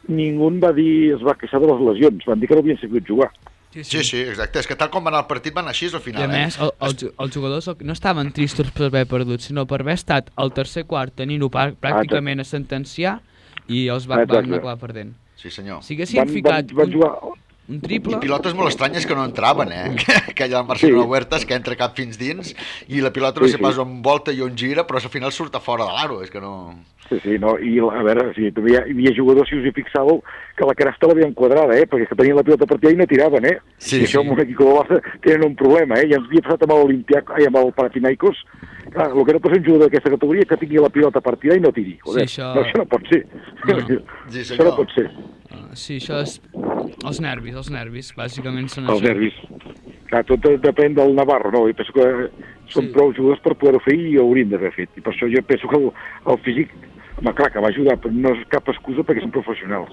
ningú va dir, es va queixar de les lesions, van dir que no havien sabut jugar.
Sí, sí, exacte. És que tal com va anar el partit va anar així al
I
final.
a més,
eh?
el, els, ju- els jugadors no estaven tristos per haver perdut, sinó per haver estat al tercer quart tenint-ho pràcticament a sentenciar i els va, van acabar perdent.
Sí, senyor.
Si haguessin ficat
van
un,
jugar...
un triple...
I pilotes molt estranyes que no entraven, eh? Aquella del Barcelona
Sí.
Huertas que entra cap fins dins i la pilota no
Sí,
sé
sí.
pas on volta i on gira, però al final surt a fora de l'aro, és que no...
Sí, sí, no, i a veure, sí, també hi, ha, hi havia jugadors, si us hi fixàveu, que la canasta l'havien quadrada, eh, perquè que tenien la pilota partida i no tiraven, eh?
Sí,
I això
sí.
amb un equip com el Barça tenen un problema, eh? Ja ens havia passat amb l'Olimpiac, ai, amb el Panathinaikos, clar, el que no pot ser un jugador d'aquesta categoria és que tingui la pilota partida i no tiri, joder,
Sí, això-
no, això no pot ser.
No.
Sí,
això no pot ser.
Uh, sí, això és... Els nervis, els nervis, bàsicament són
Els
això.
nervis. Clar, tot depèn del Navarro, no? I penso que són
Sí.
prou jugadors per poder-ho fer i ho haurien d'haver fet. I per això jo penso que el, el físic, home, clar, que va ajudar, però no és cap excusa perquè són professionals.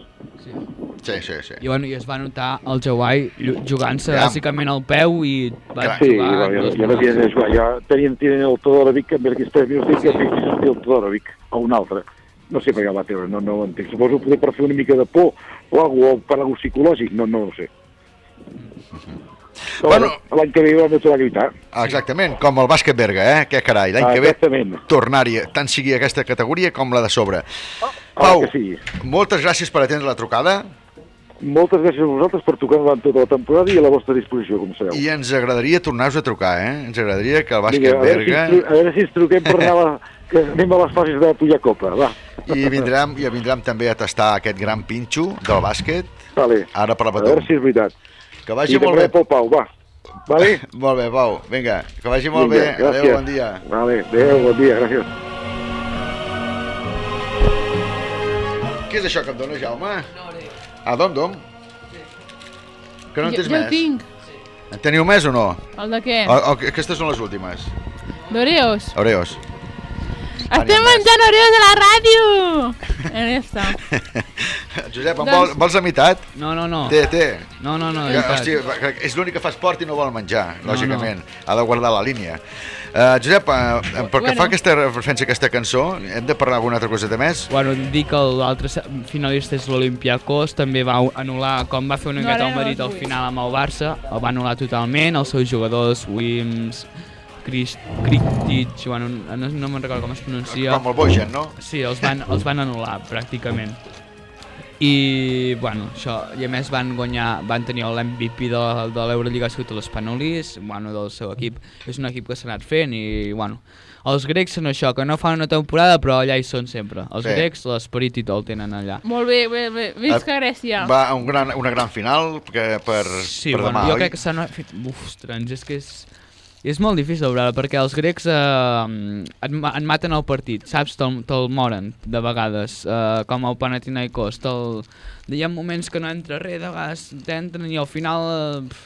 Sí, sí, sí.
I, bueno, i es va notar el Jawai jugant-se
Ja.
bàsicament al peu i va
Sí,
jugar...
ja, ja, ja no
penals.
tenen jugar. Ja tenien, tenien el Todorovic, que en aquests Music, que fins el Todorovic, a un altre. No sé per què el va treure, no, no ho entenc. Suposo poder per fer una mica de por o alguna o per alguna psicològic, no, no ho sé. Però
Bueno.
l'any que ve tornar a lluitar.
Exactament, com el bàsquet Berga, eh? Que carai, l'any que ve tornar-hi, tant sigui aquesta categoria com la de sobre.
Ah,
Pau,
que sí.
moltes gràcies per atendre la trucada
Moltes gràcies a vosaltres per tocar durant tota la temporada i a la vostra disposició, com sabeu.
i ens agradaria tornar-vos a trucar, eh? Ens agradaria que el bàsquet
Vinga, a, si,
Berga...
tru- a veure si ens truquem per anar a, la, que anem a les fases de pujar copa, va.
I vindrem, i vindrem també a tastar aquest gran pinxo del bàsquet,
Vale.
ara per la
A veure si és veritat.
Que vagi
I
molt bé.
pel Pau, va. Vale?
Molt bé, Pau. Vinga, que vagi molt
Vinga,
bé.
gràcies.
Adéu, bon dia.
Vale, adéu, bon dia, gràcies.
Què és això que em dona, Jaume? Ah, dom, dom. Que no en
Jo,
tens
jo el
més?
tinc.
En teniu més o no?
El de què?
O, o, aquestes són les últimes.
D'Oreos.
Oreos.
Estem menjant Oreos a la ràdio! Ja està.
Josep, en
Doncs-
vol, vols a meitat?
No, no, no.
Té, té.
No, no, no.
Que, hòstia, que és l'únic que fa esport i no vol menjar,
No,
lògicament. Ha de guardar la línia. Uh, Josep, uh, pel que
Bueno.
fa a aquesta referència a aquesta cançó, hem de parlar alguna altra coseta més?
Bueno, dir que l'altre finalista és l'Olimpiakos, també va anul·lar, com va fer una
No,
miqueta
ara
el
no
Madrid al final amb el Barça, el va anul·lar totalment, els seus jugadors, Wims, Krist, Kriktic, bueno, no, no me'n recordo com es pronuncia.
Com el Bojan, no?
Sí, els van, els van anul·lar, pràcticament. I, bueno, això, i a més van guanyar, van tenir l'MVP de, de l'Eurolliga ha sigut l'Espanolis, bueno, del seu equip. És un equip que s'ha anat fent i, bueno, els grecs són això, que no fan una temporada però allà hi són sempre. Els
Sí.
grecs l'esperit i tot el tenen allà.
Molt bé, bé, bé. Visca Grècia.
Va a un gran, una gran final que per,
Sí,
per
bueno,
demà,
jo
oi?
crec que s'han fet... Uf, ostres, és que és... És molt difícil veure, perquè els grecs eh, et, et maten el partit, saps? Te'l te moren, de vegades, eh, com el Panathinaikos. Hi ha moments que no entra res, de vegades t'entren i al final eh,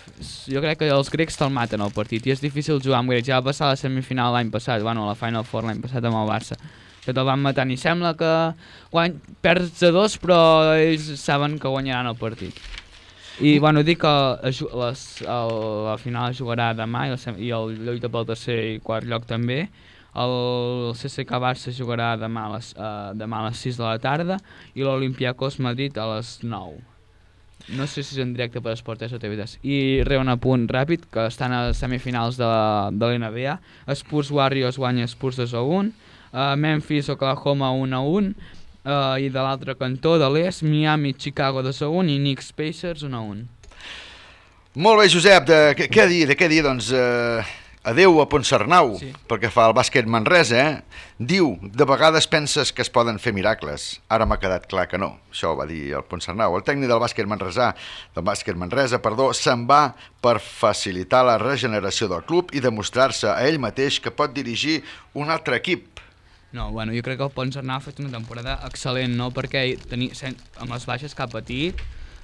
jo crec que els grecs te'l maten el partit i és difícil jugar amb grecs. Ja va passar la semifinal l'any passat, bueno, la Final Four l'any passat amb el Barça que te'l van matar i sembla que guany, perds a dos però ells saben que guanyaran el partit. I bueno, dic que les, el, la final jugarà demà i, sem- i el lluita pel tercer i quart lloc també. El CSK Barça jugarà demà a les, uh, demà a les 6 de la tarda i l'Olimpiakos Madrid a les 9. No sé si és en directe per Esportes o TV3. I re, un apunt ràpid, que estan a les semifinals de, la- de l'NBA. Spurs Warriors guanya Spurs 2 a 1. Uh, Memphis Oklahoma 1 a 1. Uh, I de l'altre cantó de l'est, Miami Chicago 2 a 1 i Knicks Pacers 1 a 1.
Molt bé, Josep, de, què, què dir? De què dir? Doncs eh, adeu a Ponsarnau, sí. perquè fa el bàsquet Manresa, eh? Diu, de vegades penses que es poden fer miracles. Ara m'ha quedat clar que no. Això va dir el Ponsarnau. El tècnic del bàsquet Manresà, del bàsquet Manresa, perdó, se'n va per facilitar la regeneració del club i demostrar-se a ell mateix que pot dirigir un altre equip.
No, bueno, jo crec que el Pons Arnau ha fet una temporada excel·lent, no? Perquè teni, amb les baixes que ha patit,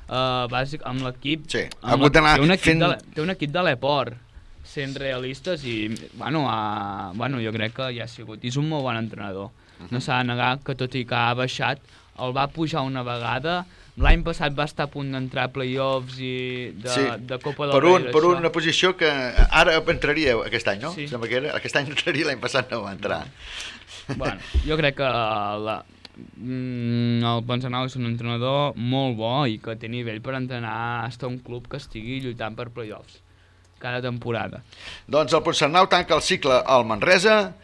uh, bàsic, amb l'equip...
Sí, ha hagut d'anar fent-
de Té un equip de l'Eport, sent realistes i, bueno, ha, bueno, jo crec que ja ha sigut. És un molt bon entrenador. No s'ha de negar que tot i que ha baixat, el va pujar una vegada, l'any passat va estar a punt d'entrar a playoffs i de,
sí,
de Copa del
per, un, per una posició que ara entraria aquest any, no?
Sí.
Sembla que era, aquest any entraria, l'any passat no va entrar.
Bueno, jo crec que la, mm, el Ponsarnau és un entrenador molt bo i que té nivell per entrenar hasta un club que estigui lluitant per playoffs cada temporada.
Doncs el Ponsarnau tanca el cicle al Manresa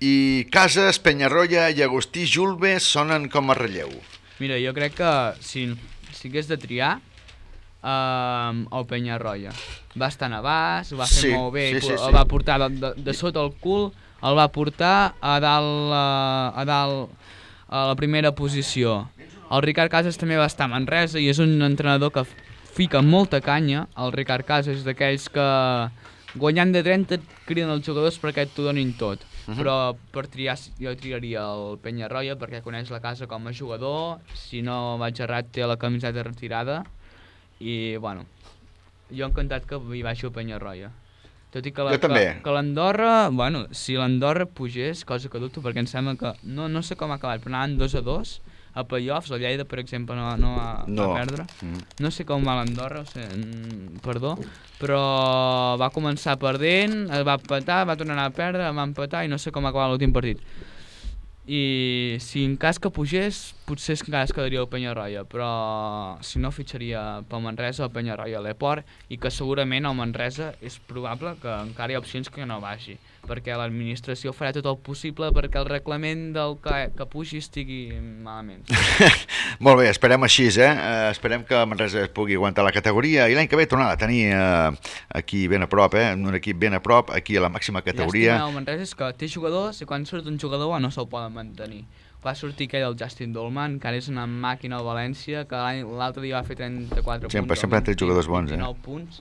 i Cases, Penyarroia i Agustí Julve sonen com a relleu.
Mira, jo crec que si, si hagués de triar, um, el Penyarroia. Va estar a Navàs, va fer
Sí,
molt bé,
sí, sí, sí.
va portar de, de, de sota el cul, el va portar a dalt, uh, a dalt a la primera posició. El Ricard Casas també va estar a Manresa i és un entrenador que fica molta canya. El Ricard Casas és d'aquells que guanyant de 30 et criden els jugadors perquè t'ho donin tot.
Mhm.
Però per triar, jo triaria el Penyarroia perquè coneix la casa com a jugador, si no vaig errat té la camiseta retirada i, bueno, jo encantat que hi baixi el Penyarroia. Tot i que la- que, que l'Andorra, bueno, si l'Andorra pugés, cosa que dubto perquè em sembla que, no, no sé com ha acabat, però anaven 2 a 2, a playoffs, el Lleida, per exemple, no, no, va,
No.
va perdre.
Mm.
No sé com va l'Andorra, o sigui, mm, perdó, però va començar perdent, va empatar, va tornar a perdre, va empatar i no sé com va acabar l'últim partit. I si en cas que pugés, potser encara es quedaria el Penyarroia, però si no fitxaria pel Manresa el Penyarroia a l'Eport i que segurament el Manresa és probable que encara hi ha opcions que no vagi, perquè l'administració farà tot el possible perquè el reglament del que, que pugi estigui malament.
Molt bé, esperem així, eh? eh? Esperem que Manresa es pugui aguantar la categoria i l'any que ve tornar a tenir eh, aquí ben a prop, eh? Un equip ben a prop, aquí a la màxima categoria.
Llàstima, el Manresa és que té jugadors i quan surt un jugador no se'l poden mantenir. Va sortir aquell el Justin Dolman, que ara és una màquina al València, que l'altre dia va fer 34
Sempre-
punts.
sempre han tret jugadors bons, eh?
29 punts.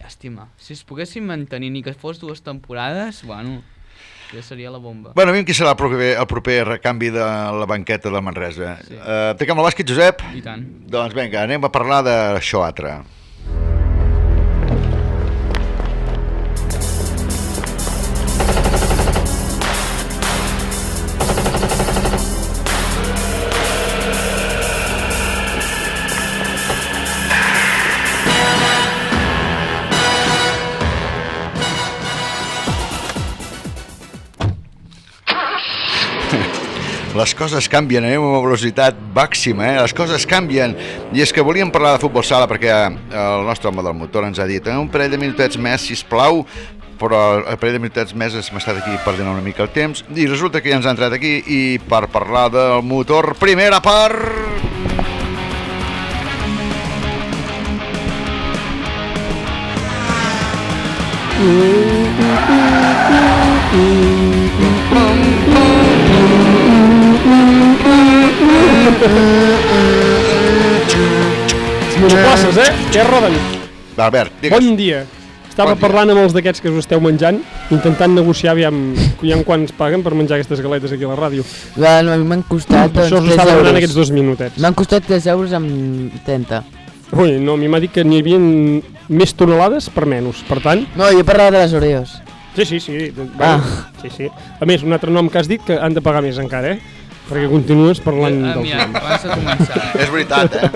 Llàstima. Si es poguessin mantenir ni que fos dues temporades, bueno, ja seria la bomba.
Bueno, aviam qui serà el proper, el proper recanvi de la banqueta de Manresa. Sí. Uh, Tequem el bàsquet, Josep?
I tant.
Doncs vinga, anem a parlar d'això altre. Les coses canvien, anem a una velocitat màxima, eh? les coses canvien. I és que volíem parlar de futbol sala perquè el nostre home del motor ens ha dit "Eh, un parell de minutets més, si plau, però el parell de minutets més hem estat aquí perdent una mica el temps i resulta que ja ens ha entrat aquí i per parlar del motor, primera part...
Monoplaces, eh? Què roden?
Albert, digues.
Bon dia. Estava
Bon dia.
parlant amb els d'aquests que us esteu menjant, intentant negociar aviam, aviam quants paguen per menjar aquestes galetes aquí a la ràdio.
Va, no, a mi m'han costat doncs,
Això us
3
està demanant aquests dos minutets.
M'han costat 3 euros amb 30.
Ui, no, a mi m'ha dit que n'hi havia més tonelades per menys, per tant...
No, jo parlava de les Oreos.
Sí, sí, sí. Bueno,
Ah.
sí, sí. A més, un altre nom que has dit que han de pagar més encara, eh? Perquè continues parlant
Ah,
dels
mira,
noms.
abans de començar...
És veritat, eh?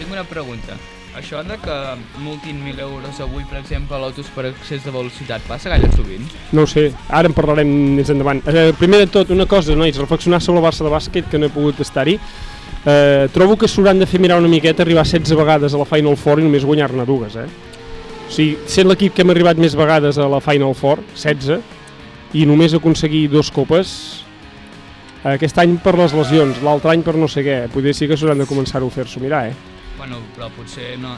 Tinc una pregunta. Això de que multin 1.000 euros avui, per exemple, a l'autos per excés de velocitat, passa gaire sovint?
No ho sé, ara en parlarem més endavant. Eh, primer de tot, una cosa, nois, reflexionar sobre el Barça de bàsquet, que no he pogut estar-hi. Eh, trobo que s'hauran de fer mirar una miqueta arribar 16 vegades a la Final Four i només guanyar-ne dues, eh? O sigui, sent l'equip que hem arribat més vegades a la Final Four, 16, i només aconseguir dos copes, eh, aquest any per les lesions, l'altre any per no sé què, potser sí que s'hauran de començar-ho a fer-s'ho mirar, eh?
Bueno, però potser no...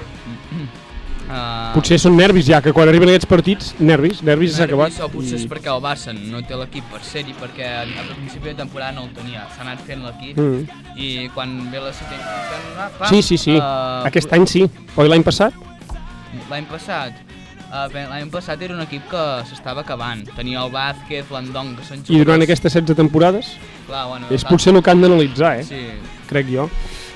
Uh,
Potser són nervis ja, que quan arriben aquests partits, nervis, nervis s'ha acabat.
O potser és perquè el Barça no té l'equip per ser-hi, perquè a principi de temporada no el tenia, s'ha anat fent l'equip,
Mm.
i quan ve la setena... pam,
Sí, sí, sí,
eh,
aquest any sí. Oi, l'any passat?
L'any passat, uh, l'any passat era un equip que s'estava acabant. Tenia el Vázquez, l'Andong, que són
I durant aquestes 16 temporades?
Clar, bueno,
és
tal-
potser el que han d'analitzar, eh?
Sí.
Crec jo.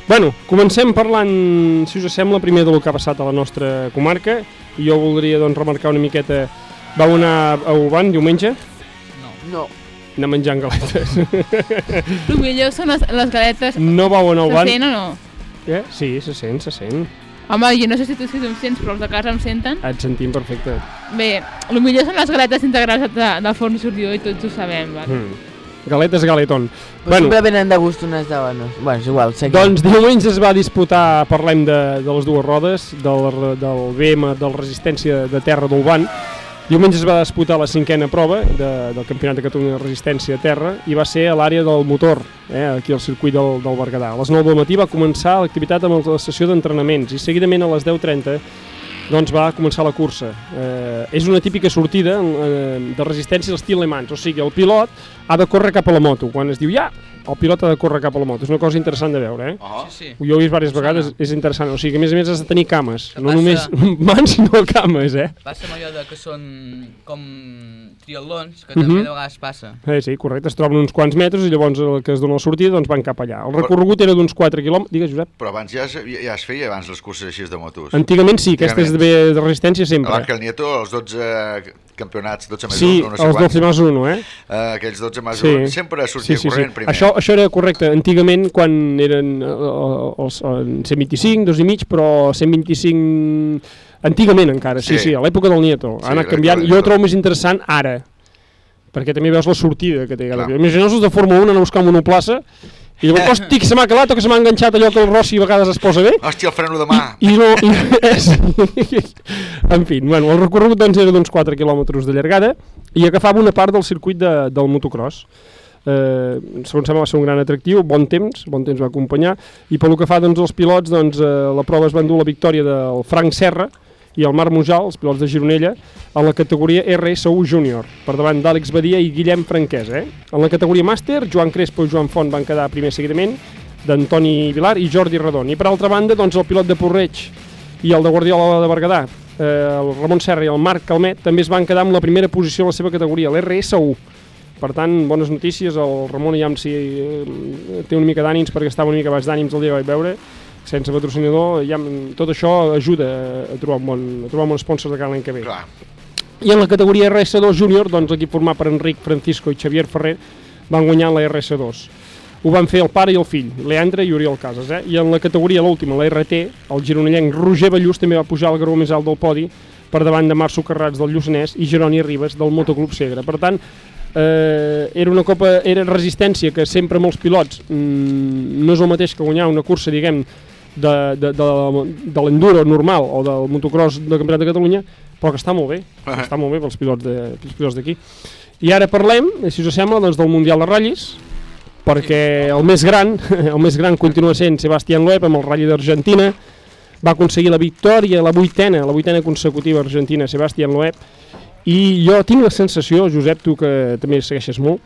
Bueno, comencem parlant, si us sembla, primer del que ha passat a la nostra comarca i jo voldria doncs, remarcar una miqueta Vau anar a Uban diumenge?
No.
Anar menjant galetes.
El millor són les, les galetes.
no vau anar a
Se
Uban?
sent o no?
Eh? Sí, se sent, se sent.
Home, jo no sé si tu si tu em sents, però els de casa em senten.
Et sentim perfecte.
Bé, el millor són les galetes integrals de, del forn sortidor i tots ho sabem, va.
Mm. Galetes Galeton.
Però sempre venen de gust unes de bones. Bueno, és igual, seguim.
Doncs diumenge es va disputar, parlem de, de les dues rodes, del, del BM, del Resistència de Terra d'Ulban. Diumenge es va disputar la cinquena prova de, del Campionat de Catalunya de Resistència a Terra i va ser a l'àrea del motor, eh, aquí al circuit del, del Berguedà. A les 9 del matí va començar l'activitat amb la sessió d'entrenaments i seguidament a les 10.30 doncs va començar la cursa. Eh, és una típica sortida eh, de resistència a l'estil Le Mans, o sigui, el pilot ha de córrer cap a la moto. Quan es diu ja, el pilot ha de córrer cap a la moto. És una cosa interessant de veure, eh?
Oh. Sí, sí.
Jo ho he vist diverses vegades, és interessant. O sigui, que a més a més has de tenir cames, no
passa-
només mans, sinó cames, eh?
Passa amb allò de que són com triatlons, que
Mhm.
també de vegades passa.
Eh, sí, correcte, es troben uns quants metres i llavors el que es dona la sortida doncs van cap allà. El recorregut era d'uns 4 quilòmetres, digues Josep.
Però abans ja es, ja es feia abans les curses així de motos.
Antigament sí, aquesta és
Antigament.
de, de resistència sempre.
L'Àngel Nieto, als 12 campionats 12 més
Sí,
1, no sé
els
quants.
12 més 1, eh?
Uh, aquells 12 més 1, sempre sortia corrent primer.
Això, això era correcte. Antigament, quan eren eh, els, els 125, dos i mig, però 125... Antigament encara, sí,
Sí.
sí, a l'època del Nieto.
Sí,
ha anat canviant. Jo ho trobo més interessant ara, perquè també veus la sortida que té els de Fórmula 1 anar a buscar monoplaça i llavors, hosti, que se m'ha calat o que se m'ha enganxat allò que el Rossi a vegades es posa bé.
Hòstia, el freno de mà.
I no... I, en fi, bueno, el recorregut doncs, era d'uns 4 quilòmetres de llargada i agafava una part del circuit de, del motocross. Eh, segons sembla va ser un gran atractiu, bon temps, bon temps va acompanyar, i pel que fa doncs, als pilots, doncs, eh, la prova es va endur la victòria del Frank Serra i el Marc Mujal, els pilots de Gironella, en la categoria RS1 Júnior, per davant d'Àlex Badia i Guillem Franquesa. Eh? En la categoria Màster, Joan Crespo i Joan Font van quedar primer seguidament, d'Antoni Vilar i Jordi Redon. I per altra banda, doncs, el pilot de Porreig i el de Guardiola de Berguedà, eh, el Ramon Serra i el Marc Calmet, també es van quedar amb la primera posició en la seva categoria, l'RS1. Per tant, bones notícies, el Ramon ja si eh, té una mica d'ànims perquè estava una mica baix d'ànims el dia que vaig veure, sense patrocinador, ja, tot això ajuda a trobar un bon, a trobar un bon sponsor de cara l'any que ve.
Clar.
I en la categoria RS2 júnior, doncs l'equip format per Enric Francisco i Xavier Ferrer van guanyar la RS2. Ho van fer el pare i el fill, Leandre i Oriol Casas. Eh? I en la categoria, l'última, la RT, el gironellenc Roger Ballús també va pujar al grau més alt del podi per davant de Marc Socarrats del Lluçanès i Jeroni Ribes del Motoclub Segre. Per tant, eh, era una copa, era resistència que sempre molts pilots mm, no és el mateix que guanyar una cursa, diguem, de, de, de, de l'enduro normal o del motocross del Campionat de Catalunya, però que està molt bé, que està molt bé pels pilots de- pels pilots d'aquí. I ara parlem, si us sembla, doncs, del Mundial de Ratllis, perquè el més gran, el més gran continua sent Sebastián Loeb amb el Rally d'Argentina, va aconseguir la victòria, la vuitena, la vuitena consecutiva argentina, Sebastián Loeb, i jo tinc la sensació, Josep, tu que també segueixes molt,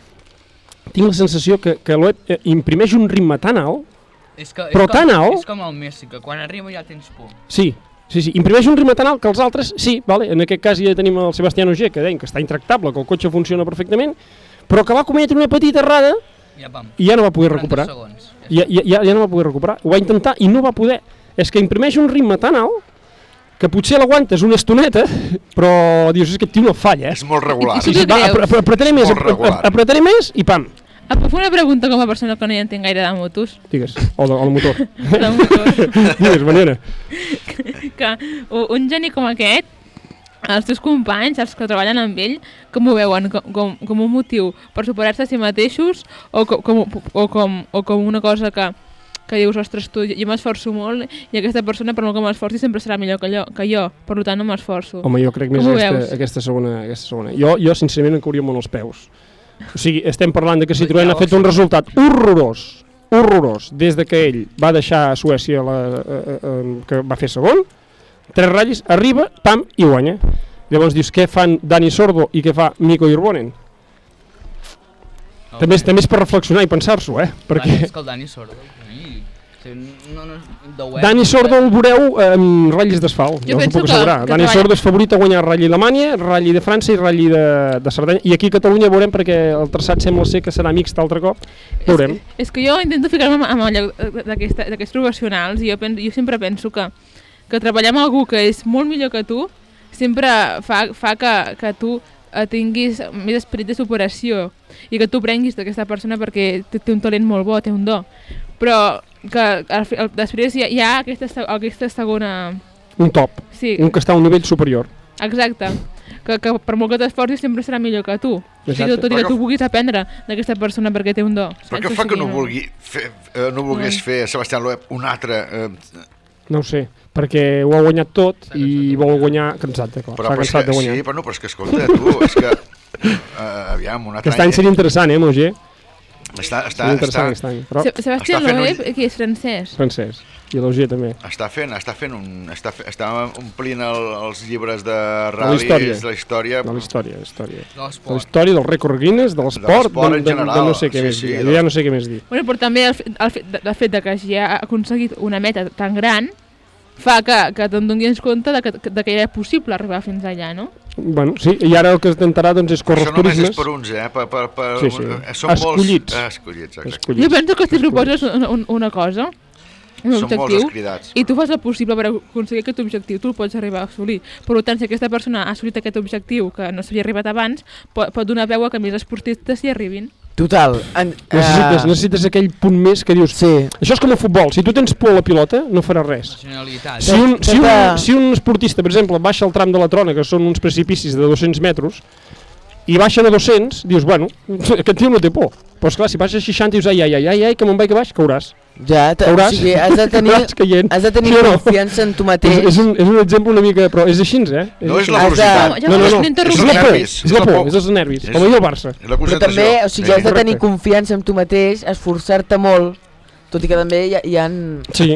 tinc la sensació que, que Loeb eh, imprimeix un ritme tan alt,
És que,
Però
és com,
tan alt?
És com el Messi, que quan arriba ja tens por.
Sí, sí, sí. Imprimeix un ritme tan alt que els altres, sí, vale. en aquest cas ja tenim el Sebastián Ogier, que deien que està intractable, que el cotxe funciona perfectament, però que va cometre una petita errada
Ja, pam.
i ja no va poder
40
recuperar.
segons.
Ja, ja, ja, ja no va poder recuperar. Ho va intentar i no va poder. És que imprimeix un ritme tan alt que potser l'aguantes una estoneta, però dius, és que et té una falla. Eh?
És molt regular.
Sí, sí, apretaré més, apretaré més i pam,
Et puc fer una pregunta com a persona que no hi entenc gaire de motos?
digues, o, de, o el motor.
De motor.
digues, Mariana.
que u- un geni com aquest, els teus companys, els que treballen amb ell, com ho veuen? Com, com, com un motiu per superar-se a si mateixos o com, com, o com, o com una cosa que, que dius, ostres, tu, jo m'esforço molt i aquesta persona, per molt que m'esforci, sempre serà millor que jo, que jo per tant no m'esforço.
Home, jo crec més aquesta, aquesta, segona, aquesta segona. Jo, jo sincerament, em cauria molt els peus. O sigui, estem parlant de que Citroën ha fet un resultat horrorós, horrorós, des de que ell va deixar a Suècia, la, eh, eh, eh, que va fer segon, tres ratllis, arriba, pam, i guanya. Llavors dius, què fan Dani Sordo i què fa Mico Irbonen? També, és, també és per reflexionar i pensar-s'ho, eh? Perquè...
Dani, és que el Dani Sordo... Sí, no, no, de web,
Dani Sordo el veureu amb ratllis d'asfalt,
Jo
ho
penso
puc
que-
assegurar.
que
Dani
treballa-
Sordo és favorit a guanyar Rally d'Alemanya, Rally de França i Rally de, de Cerdanya. I aquí a Catalunya veurem perquè el traçat sembla ser que serà mixt altre cop. Veurem.
És que jo intento ficar-me amb- amb el lloc eh, d'aquesta- d'aquests professionals i jo, penso, jo sempre penso que, que treballar amb algú que és molt millor que tu sempre fa, fa que, que tu eh, tinguis més esperit de superació i que tu prenguis d'aquesta persona perquè té, té un talent molt bo, té un do. Però que al després hi ha, hi ha aquesta, aquesta segona...
Un top.
Sí.
Un que està a un nivell superior.
Exacte. Que, que per molt que t'esforcis sempre serà millor que tu. O sigui,
Exacte.
tot i que tu puguis aprendre d'aquesta persona perquè té un do.
Però què fa que no, vulgui fer, eh, no volgués
No.
fer Sebastián Loeb un altre... Eh,
No ho sé, perquè ho ha guanyat tot i vol guanyar... Cansat, clar.
però,
cansat
que,
de guanyar.
sí, però no, però és que escolta, tu, és que... Eh, aviam, un altre
Aquest any seria interessant, eh, Moger?
Està, està,
Seria interessant
està,
aquest any. Però...
Se- Sebastián
fent un-
Loeb, que és francès.
Francès. I l'Auger també.
Està fent, està fent un... Està, fe, està omplint el, els llibres de
De la
ral·lis,
història.
de la història.
De la història, de història.
De
De la història del rècord Guinness, de l'esport,
l'esport
de,
en
de, de,
general,
no sé què
sí,
més
sí,
dir.
del-
ja no sé què més dir.
Bueno, però també el, el fet, de, de fet de que hagi aconseguit una meta tan gran fa que, que te'n donis compte de que, de que era possible arribar fins allà, no?
Bueno, sí, i ara el que es intentarà doncs, és córrer
Això
els
només és
turismes.
per uns, eh? Per, per, per,
Sí, sí.
eh, Són
Escollits.
Molts, eh, escollits, exacte.
Jo penso que si proposes una, una, cosa, un
Són
objectiu
cridats.
i tu fas el possible per aconseguir aquest objectiu, tu el pots arribar a assolir. Per tant, si aquesta persona ha assolit aquest objectiu que no s'havia arribat abans, pot, pot donar veu a que més esportistes s'hi arribin.
Total. En,
Necessites,
eh,
necessites aquell punt més que dius...
Sí.
Això és com el futbol, si tu tens por a la pilota, no faràs res.
Generalitat.
Si un, si,
Tota-
un, si un esportista, per exemple, baixa el tram de la trona, que són uns precipicis de 200 metres, i baixen a 200, dius, bueno, aquest tio no té por. Però esclar, si baixes a 60 dius, ai, ai, ai, ai, ai que me'n vaig que baix, cauràs.
Ja, o sigui, has de tenir, has de tenir
Sí no?
confiança en tu mateix.
És, és, un, és un exemple una mica, però és així, eh?
No és la
de-
velocitat.
Ja,
No, no, no,
una
és la por,
nervis,
és la por, és els nervis, com ahir al Barça.
Però també, o sigui, has de tenir confiança en tu mateix, esforçar-te molt, tot i que també hi ha, hi ha
Sí.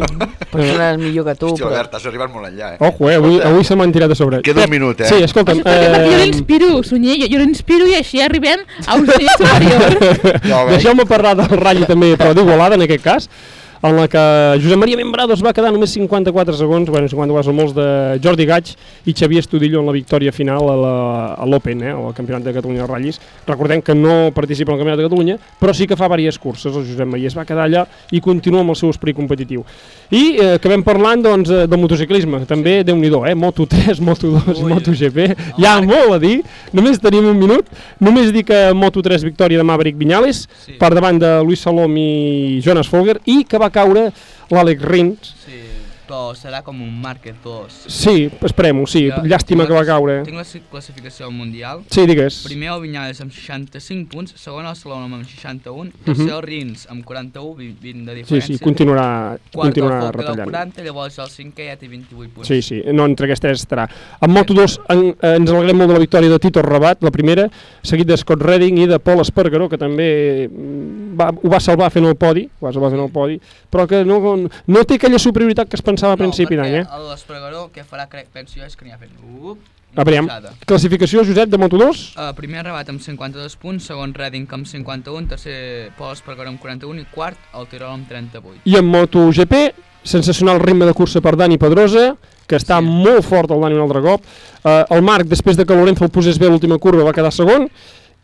persones millor que tu.
Hòstia,
però...
Albert, has arribat molt enllà, eh?
Ojo, eh, avui, avui se m'han tirat a sobre.
Queda un minut, eh?
Sí, escolta'm.
Perquè jo
eh,
l'inspiro, Sunyer, jo, jo l'inspiro i així arribem a un nivell superior.
Deixeu-me parlar del ratll també, però d'Igualada en aquest cas, en la que Josep Maria Membrado es va quedar només 54 segons, bueno, 54 són molts de Jordi Gaig i Xavier Estudillo en la victòria final a l'Open, eh, al Campionat de Catalunya de ratllis. Recordem que no participa en el Campionat de Catalunya, però sí que fa diverses curses. El Josep Maria es va quedar allà i continua amb el seu esperit competitiu. I eh, acabem parlant doncs, del motociclisme, també déu nhi eh? Moto3, Moto2,
Ui.
MotoGP, hi ha molt a dir, només tenim un minut, només dir que Moto3 victòria de Maverick Viñales,
Sí.
per davant de Luis Salom i Jonas Folger, i que va caure l'Àlex Rins.
Sí, però serà com un Market 2.
Sí, esperem-ho, sí,
Jo
llàstima que va caure.
Tinc la si- classificació al Mundial.
Sí, digues.
Primer el Vinyales amb 65 punts, segon el Salom amb 61,
Mhm.
tercer el Rins amb 41, 20, 20 de
Sí,
diferència.
sí, continuarà,
Quart el
continuarà
del
retallant.
40, llavors el cinquè ja té 28 punts.
Sí, sí, no, entre aquests tres estarà. En Moto2 en, ens alegrem molt de la victòria de Tito Rabat, la primera, seguit de Scott Redding i de Paul Espargaró, que també mm, va, ho va salvar fent el podi, ho va salvar fent el podi, però que no, no té aquella superioritat que es pensava a principi d'any, eh?
No, l'Espregaró que farà, crec, penso jo, és que n'hi ha fet... Up,
A veure, classificació, Josep, de Moto2?
Uh, primer Rabat amb 52 punts, segon Redding amb 51, tercer Pol Espargaró amb 41 i quart el Tirol amb 38.
I en MotoGP, sensacional ritme de cursa per Dani Pedrosa, que està sí. molt fort el Dani un altre cop. Uh, el Marc, després de que Lorenzo el posés bé a l'última curva, va quedar segon,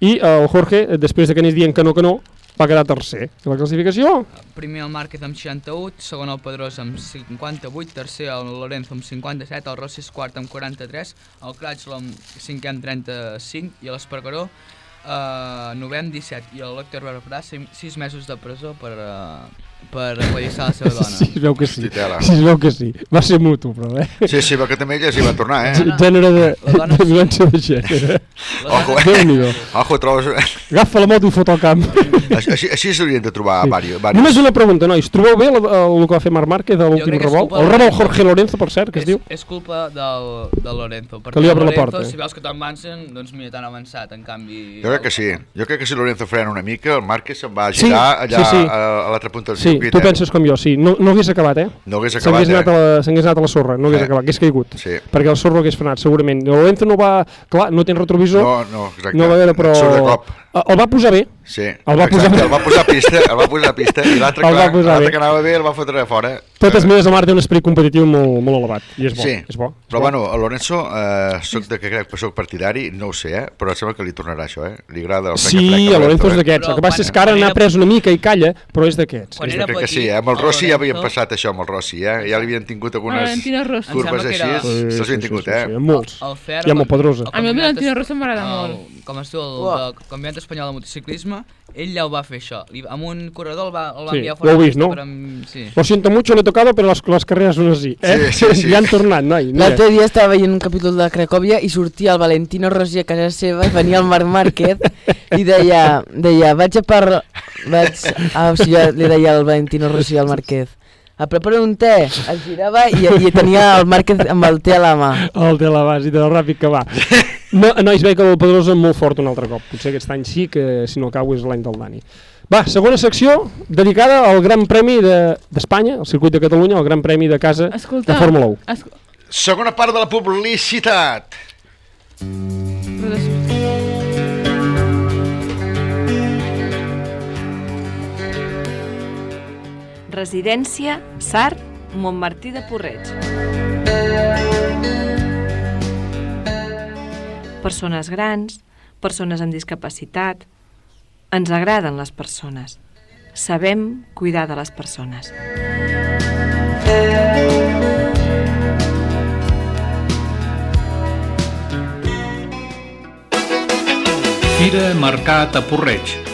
i uh, el Jorge, eh, després de que anés dient que no, que no, va quedar tercer. I la classificació?
Primer el Márquez amb 61, segon el Pedrós amb 58, tercer el Lorenzo amb 57, el Rossi és quart amb 43, el Cratchlow amb cinquè amb 35 i l'Espargaró eh, novè amb 17 i el Lecter rebrà 6 mesos de presó per, uh, per apallissar la seva dona.
Sí, es veu que sí.
Hosti, tela.
Sí, es veu que sí. Va ser mutu, però, eh?
Sí, sí, perquè també ella s'hi va tornar, eh?
G- Gènere de,
dona
de
sí.
violència de gènere.
Ojo, eh?
Déu-n'hi-do.
Ojo, trobes...
Agafa la moto i fot al camp.
Així, així- s'haurien de trobar sí. vario,
Només
varios.
una pregunta, nois. Trobeu bé el, el que va fer Marc Márquez a l'últim revolt? El
de-
revolt Jorge Lorenzo, per cert, que es
és,
diu?
És culpa del, del Lorenzo.
Que li obre la porta.
Si veus que te'n avancen, doncs mira, t'han avançat, en canvi...
Jo crec que sí. Jo crec que si Lorenzo frena una mica, el Márquez se'n va
Sí,
girar allà
sí, sí.
a, a l'altre punt del
Sí,
circuit.
tu
eh?
penses com jo, sí. No, no hagués acabat, eh?
No hagués acabat,
anat, a
eh?
la- anat a la sorra, no hagués
Eh.
acabat, hagués caigut.
Sí.
Perquè el sorro hagués frenat, segurament. Lorenzo no va... Clar, no tens retrovisor.
No, no, exacte.
No va veure, però...
Surt de cop.
Eh, El va posar bé.
Sí,
El va
exacte,
posar-
el va posar a pista, el va posar a pista i l'altre que anava bé el va fotre a fora.
Totes maneres, el Marc té un esperit competitiu molt, molt elevat. I és bo.
Sí,
és bo. és
però
bo.
bueno, el Lorenzo, eh, soc de que crec que soc partidari, no ho sé, eh, però sembla que li tornarà això, eh? Li agrada el
Sí,
freca-freca.
el Lorenzo és
eh?
d'aquests. El que passa és que ara n'ha pres una mica i calla, però és d'aquests.
Quan
És
era
Jo crec que sí,
petit,
eh? amb el Rossi ja havien passat això amb el Rossi, eh? Ja li havien tingut algunes curves
sembla que
així, se'ls havien tingut, eh?
sí, molts. I amb el Pedrosa.
A mi el Valentino Rossi m'agrada molt.
Com es diu, el campionat espanyol de motociclisme, ell ja ho va fer això. Li, amb un corredor el va, el va
Sí,
enviar
ho heu
de
vist, no?
per Amb, sí.
Lo siento mucho, le he tocado, pero las, las carreras son así. Eh?
Sí, sí, sí.
ja han tornat, noi.
L'altre dia estava veient un capítol de Cracòvia i sortia el Valentino Rossi a casa seva i venia el Marc Márquez i deia, deia vaig a per... Vaig... Ah, o sigui, li deia el Valentino Rossi al Márquez a preparar un te, es girava i, i tenia el Márquez amb el te a la mà.
El té a la base, de lo ràpid que va. No, nois, veig que el Pedrosa és molt fort un altre cop. Potser aquest any sí, que si no cau és l'any del Dani. Va, segona secció dedicada al Gran Premi de- d'Espanya, de, al circuit de Catalunya, al Gran Premi de casa
Escolta,
de Fórmula 1.
Es...
Segona part de la publicitat.
Residència Sart, Montmartí de Porreig. Persones grans, persones amb discapacitat... Ens agraden les persones. Sabem cuidar de les persones.
Fira Mercat a Porreig.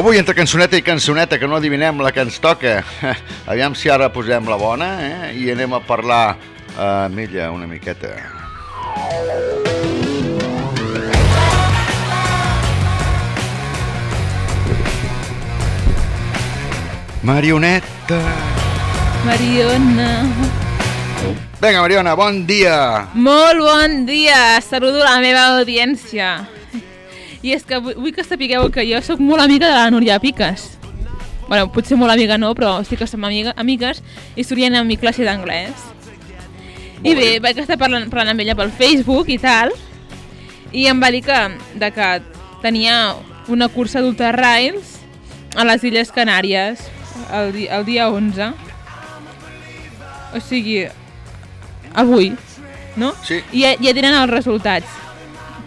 Avui, entre cançoneta i cançoneta, que no adivinem la que ens toca, aviam si ara posem la bona, eh? i anem a parlar eh, amb ella una miqueta. Marioneta.
Mariona.
Vinga, Mariona, bon dia.
Molt bon dia! Saludo la meva audiència. I és que vull, vull que sapigueu que jo sóc molt amiga de la Núria Piques. bueno, potser molt amiga no, però sí que som amiga, amigues i estudien a mi classe d'anglès. I bé, vaig estar parlant, parlant amb ella pel Facebook i tal, i em va dir que, de que tenia una cursa d'ultrarails a les Illes Canàries el, di el dia 11. O sigui, avui, no?
Sí.
I ja, ja tenen els resultats.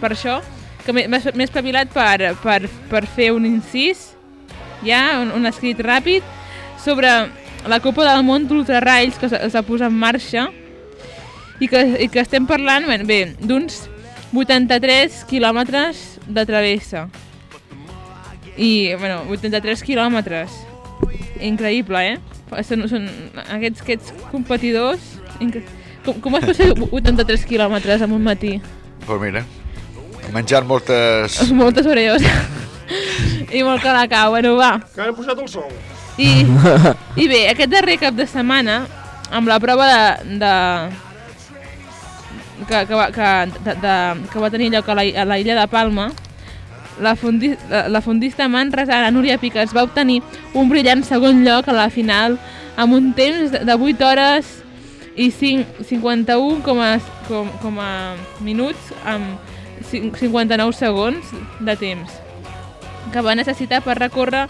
Per això, que m'he espavilat per, per, per fer un incís, ja, un, un escrit ràpid, sobre la Copa del Món d'Ultrarrails que s'ha posat en marxa i que, i que estem parlant bé, d'uns 83 quilòmetres de travessa. I, bueno, 83 quilòmetres. Increïble, eh? Són, són aquests, aquests competidors... Com, com es pot fer 83 quilòmetres en un matí?
Pues mira, menjant moltes...
Moltes oreos. I molt calacau, bueno, va.
Que han posat el sol.
I, I bé, aquest darrer cap de setmana, amb la prova de... de que, que, va, que, de, de, que va tenir lloc a la, a la illa de Palma, la, fondi, la, la fondista manresana Núria Piques va obtenir un brillant segon lloc a la final amb un temps de, de 8 hores i 5, 51 com a, com, com a minuts amb 59 segons de temps que va necessitar per recórrer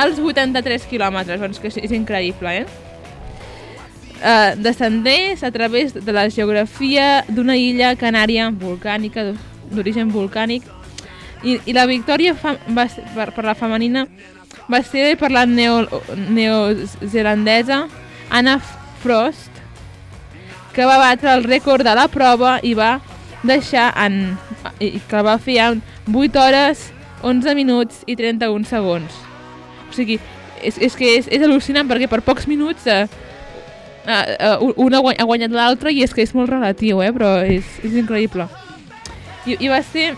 els 83 quilòmetres, doncs que és, increïble, eh? Uh, descendeix a través de la geografia d'una illa canària volcànica, d'origen volcànic, i, i la victòria va, ser- per, per la femenina va ser per la neo, neozelandesa Anna Frost, que va batre el rècord de la prova i va deixar en, i que va fer en 8 hores, 11 minuts i 31 segons. O sigui, és, és que és, és al·lucinant perquè per pocs minuts eh, eh, un ha guany- ha guanyat l'altre i és que és molt relatiu, eh, però és, és increïble. I, I va ser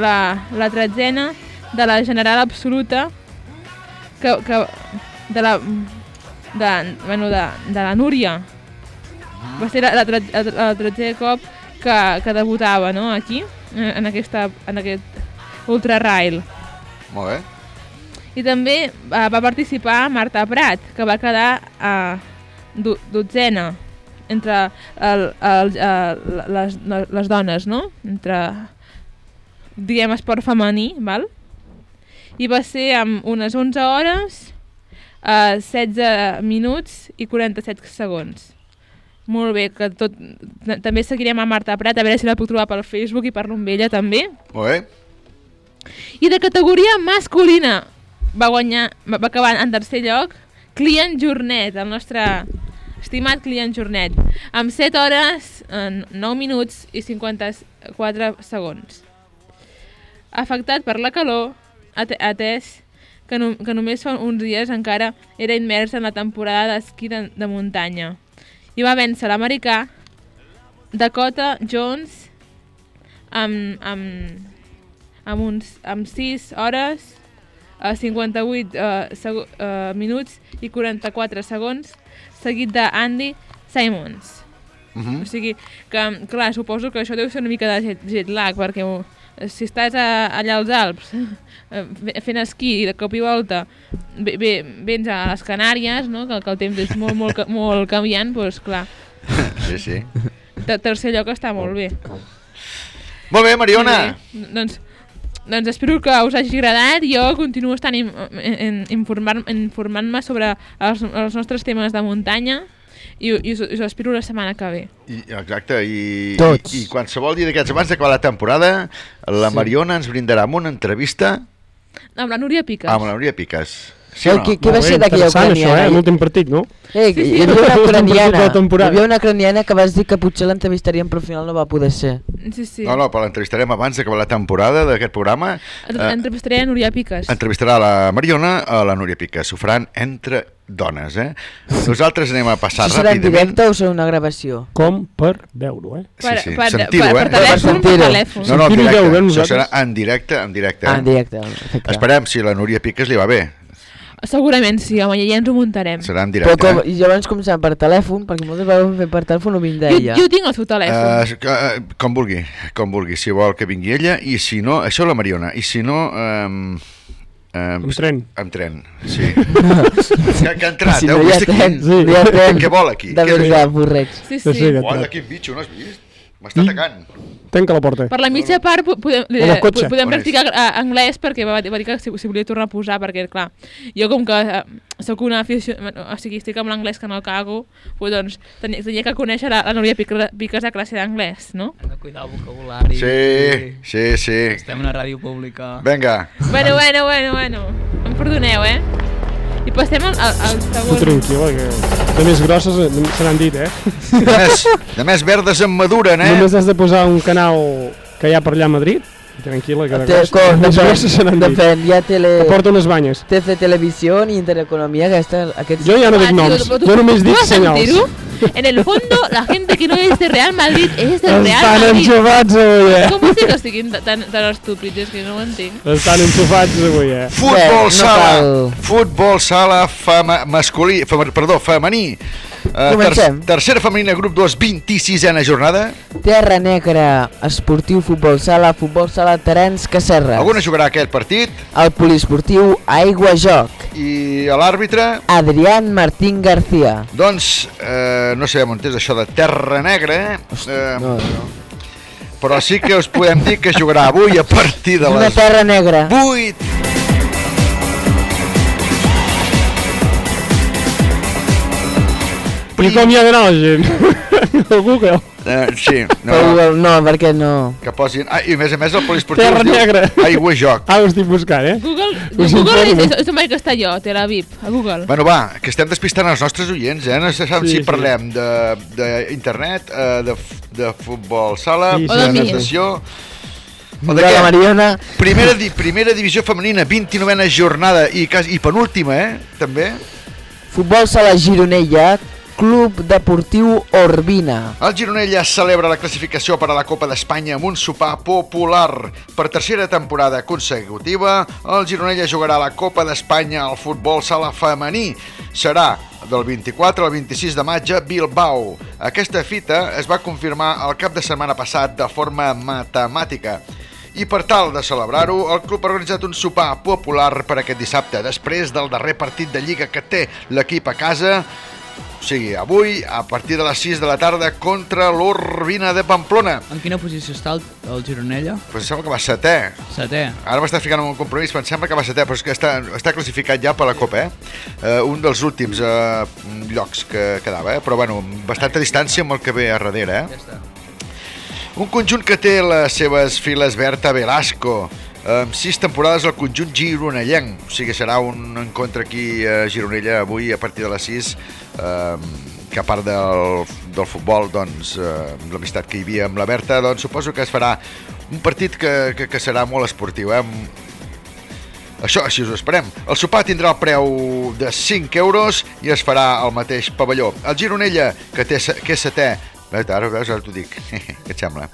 la, la tretzena de la general absoluta que, que de la de, bueno, de, de la Núria va ser la, la, tre- el, el tretzè cop que, que debutava no, aquí en, en, aquesta, en aquest ultrarail
Molt bé.
i també uh, va participar Marta Prat que va quedar a uh, dotzena entre el, el, uh, les, les dones no? entre diguem esport femení val? i va ser amb unes 11 hores uh, 16 minuts i 47 segons molt bé, que tot... també seguirem a Marta Prat, a veure si la puc trobar pel Facebook i parlo amb ella també.
Molt bé.
I de categoria masculina va guanyar, va acabar en tercer lloc Client Jornet, el nostre estimat Client Jornet, amb 7 hores, en 9 minuts i 54 segons. Afectat per la calor, atès que, no, que només fa uns dies encara era immers en la temporada d'esquí de, de muntanya. I va vèncer l'americà Dakota Jones amb, amb, amb, uns, amb 6 hores, eh, 58 eh, seg eh, minuts i 44 segons, seguit d'Andy Simons.
Mhm.
O sigui, que, clar, suposo que això deu ser una mica de jet, jet lag, perquè eh, si estàs a, allà als Alps eh, fe- fent esquí i de cop i volta ve, ve, vens a les Canàries, no? que, que el temps és molt, molt, molt canviant, doncs clar,
Sí, sí.
de tercer lloc està molt bé.
Molt bé, Mariona.
Bé. Doncs, doncs espero que us hagi agradat. Jo continuo estant in, in, informant-me sobre els, els nostres temes de muntanya i, i us, us espero la setmana que ve.
I, exacte, i,
Tots.
i, i qualsevol dia d'aquests abans d'acabar la temporada, la
Sí.
Mariona ens brindarà amb una entrevista
Amb la Núria Piques.
amb la Núria Piques. Sí o no?
qui- qui va ser d'aquella
interessant, això,
ucraniana?
eh? L'últim partit, no?
Eh,
Sí, sí.
hi havia una ucraniana, hi havia una ucraniana que vas dir que potser l'entrevistaríem però al final no va poder ser.
Sí, sí.
No, no, però l'entrevistarem abans d'acabar la temporada d'aquest programa.
Eh, Entrevistaré a Núria Piques.
entrevistarà la Mariona a la Núria Piques. Ho faran entre dones, eh? Nosaltres anem a passar
Això serà en
ràpidament.
directe o serà una gravació?
Com per veure-ho, eh?
Per-
Sí, sí,
per-
sentir-ho,
per-
eh?
per telèfon, per telèfon.
No, no, en directe. Això serà en directe, en directe.
Ah,
eh?
en directe, perfecte.
Esperem si la Núria Piques li va bé.
Segurament sí, home, ja ens ho muntarem.
Serà en
Però
directe.
com,
eh?
i jo abans començava per telèfon, perquè moltes vegades fer per telèfon no vindrà
Jo,
ella.
jo tinc el seu telèfon.
Uh, uh, com vulgui, com vulgui, si vol que vingui ella, i si no, això la Mariona, i si no... Um, um,
Amb tren.
Amb tren, sí. que, que ha entrat,
Si no
Heu vist aquí?
tren, sí. hi ha tren.
Què vol aquí?
De veritat, borreig.
Sí,
Sí,
Hola,
entrat.
quin bitxo, no has vist? M'està atacant.
Tanca la porta.
Per la mitja part po- podem,
el
eh, podem practicar eh, anglès perquè va, va dir que si, si volia tornar a posar perquè clar, jo com que eh, sóc una afició, o sigui, estic amb l'anglès que no cago, pues, doncs tenia, tenia que conèixer la, la Núria Piques, a classe d'anglès, no?
Hem de cuidar el vocabulari.
Sí, sí, sí.
Estem a una ràdio pública.
Vinga.
Bueno, bueno, bueno, bueno, em perdoneu, eh? I passem al, al, al
Tu
segon.
tranquil·la, que de més grosses eh, se n'han dit, eh?
De més, de més verdes en maduren, eh?
Només has de posar un canal que hi ha per allà a Madrid. Tranquil·la, que de,
con,
de més grosses se n'han dit.
depèn, hi ha tele...
Que porta unes banyes.
TC Televisió i Intereconomia, aquesta, aquests...
Jo ja no dic
Ah,
noms, jo només
tu
dic senyals.
En el fondo, la gente que no es de Real Madrid es del Real
Estan
Madrid.
enxufats avui, eh?
Com pot ser que estiguin tan, tan estúpids? És que no ho entenc.
Estan enxufats avui, eh?
Futbol
no
sala,
cal.
futbol sala fema, masculí, fem, perdó, femení. Uh,
Comencem.
tercera femenina, grup 2, 26a jornada.
Terra Negra, Esportiu Futbol Sala, Futbol Sala Terens Cacerres.
Alguna jugarà aquest partit
El Poliesportiu Aigua Joc.
i l'àrbitre,
Adrián Martín García.
doncs, eh, no sabem on és això de Terra Negra, eh? eh
No, no.
però sí que us podem dir que jugarà avui a partir de
És una
les
terra negra.
8
I com hi ha d'anar la gent? Al Google.
Eh, sí, no,
Però, no, perquè no.
que posin... Ah, I a més a més el poliesportiu
Terra
es diu
Negra.
Aigua Joc.
Ah, ho estic buscant, eh?
Google,
Us
Google és, és on vaig estar jo, Tel Aviv, a Google.
Bueno, va, que estem despistant els nostres oients, eh? No sé
Sí,
si
sí.
parlem d'internet, eh, de, f- de futbol sala,
Sí, sí.
De
de natació... O
De
de
la? Mariona.
Primera, di primera divisió femenina, 29a jornada i, quasi, i penúltima, eh? També.
Futbol Sala Gironella, Club Deportiu Orbina.
El Gironella celebra la classificació per a la Copa d'Espanya amb un sopar popular. Per tercera temporada consecutiva, el Gironella jugarà la Copa d'Espanya al futbol sala femení. Serà del 24 al 26 de maig a Bilbao. Aquesta fita es va confirmar el cap de setmana passat de forma matemàtica. I per tal de celebrar-ho, el club ha organitzat un sopar popular per aquest dissabte, després del darrer partit de Lliga que té l'equip a casa, o sigui, avui, a partir de les 6 de la tarda, contra l'Urbina de Pamplona.
En quina posició està el, el Gironella?
Pues em sembla que va setè.
Setè.
Ara m'està ficant en un compromís, però em sembla que va setè, però és que està, està classificat ja per la Copa, eh? Uh, un dels últims uh, llocs que quedava, eh? Però, bueno, bastanta distància amb el que ve a darrere, eh?
Ja està.
Un conjunt que té les seves files Berta Velasco, amb sis temporades al conjunt gironellenc. O sigui, serà un encontre aquí a Gironella avui a partir de les 6, eh, que a part del, del futbol, doncs, eh, l'amistat que hi havia amb la Berta, doncs suposo que es farà un partit que, que, que serà molt esportiu, eh? això, així us ho esperem. El sopar tindrà el preu de 5 euros i es farà al mateix pavelló. El Gironella, que, té, que és setè, ara, ara t'ho dic, què et sembla?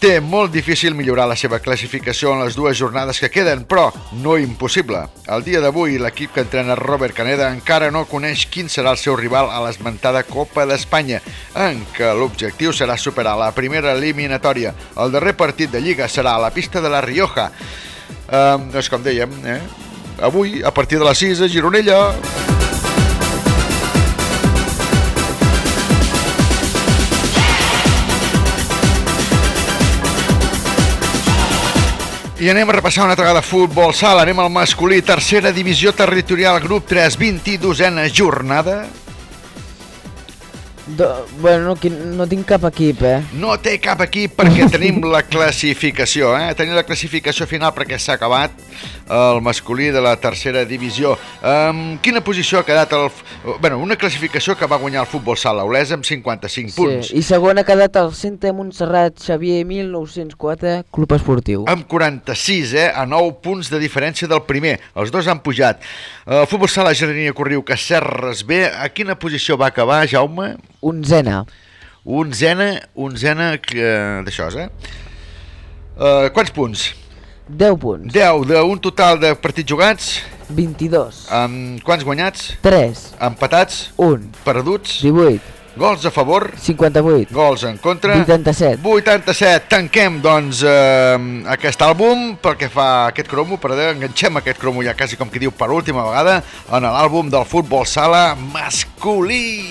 Té molt difícil millorar la seva classificació en les dues jornades que queden, però no impossible. El dia d'avui, l'equip que entrena Robert Caneda encara no coneix quin serà el seu rival a l'esmentada Copa d'Espanya, en què l'objectiu serà superar la primera eliminatòria. El darrer partit de Lliga serà a la pista de la Rioja. Eh, doncs com dèiem, eh? avui, a partir de les 6 a Gironella. I anem a repassar una altra vegada futbol sala. Anem al masculí, tercera divisió territorial, grup 3, 22a jornada.
Do, bueno, no, no tinc cap equip, eh?
No té cap equip perquè tenim la classificació, eh? Tenim la classificació final perquè s'ha acabat el masculí de la tercera divisió. Um, quina posició ha quedat el... Bueno, una classificació que va guanyar el futbol sala Olesa amb 55 punts.
Sí. I segon ha quedat el Centre Montserrat Xavier 1904 Club Esportiu.
amb 46, eh, a 9 punts de diferència del primer. Els dos han pujat. El futbol sala Gerenia Corriu Cacerres B, a quina posició va acabar, Jaume?
Onzena.
Onzena, onzena que- d'això, eh? Uh, quants punts?
10 punts.
10, d'un total de partits jugats,
22.
amb quants guanyats?
3.
Empatats?
1.
Perduts?
18.
Gols a favor?
58.
Gols en contra?
87.
87. Tanquem, doncs, eh, aquest àlbum pel que fa aquest cromo, per enganxem aquest cromo ja quasi com qui diu per última vegada en l'àlbum del futbol sala masculí.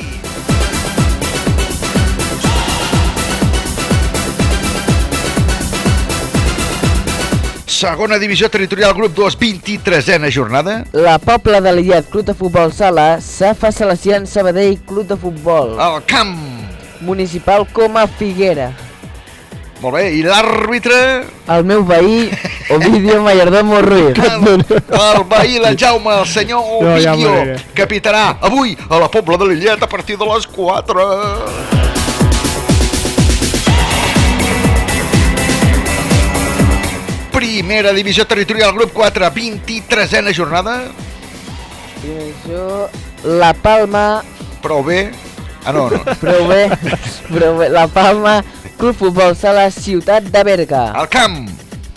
Segona divisió territorial, grup 2, 23a jornada.
La Pobla de Lillet Club de Futbol Sala, Safa Salesian Sabadell Club de Futbol.
El camp.
Municipal Coma Figuera.
Molt bé, i l'àrbitre?
El meu veí, Ovidio Mayardomo Ruiz.
El, el veí del Jaume, el senyor
No, ja
Ovidio, que pitarà avui a la Pobla de Lillet a partir de les 4. Primera divisió territorial, grup 4, 23a jornada.
Dimensió La Palma,
Prou bé. Ah, no, no.
prou bé, prou bé. La Palma, Club Futbol Sala, Ciutat de Berga.
El camp.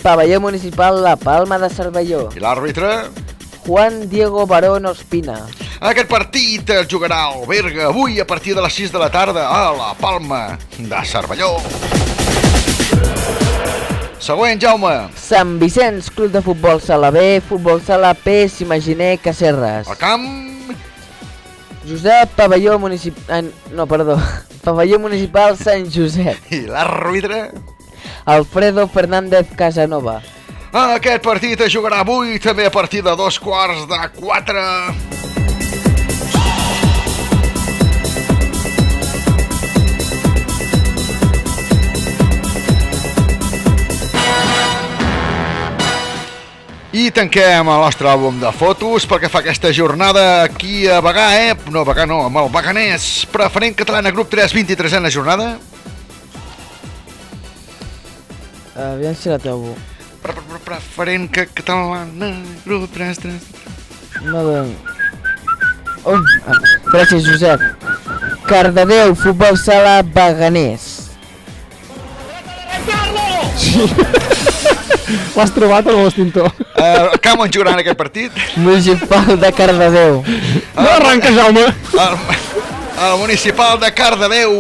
Pavelló Municipal La Palma de Cervelló.
I l'àrbitre?
Juan Diego Barón Ospina.
Aquest partit el jugarà el Berga avui a partir de les 6 de la tarda a la Palma de Cervelló. Següent, Jaume.
Sant Vicenç, Club de Futbol Sala B, Futbol Sala P, S'Imaginer, Cacerres.
El camp.
Josep Pavelló Municipal... No, perdó. Pavelló Municipal Sant Josep.
I l'àrbitre?
Alfredo Fernández Casanova.
Aquest partit es jugarà avui també a partir de dos quarts de quatre. I tanquem el nostre àlbum de fotos perquè fa aquesta jornada aquí a Bagà, eh? No, Bagà no, amb el Baganès. Preferent catalana, grup 3, 23a jornada.
Aviam si la trobo.
Pre -pre -pre Preferent que catalana, grup 3, 3...
No don... Oh, ah, gràcies, Josep. Cardedeu, Futbol Sala Baganès.
L'has trobat o no l'extintor?
Uh, Cam on jugarà en aquest partit?
Municipal de Cardedeu.
No arranca, Jaume!
El, el municipal de Cardedeu.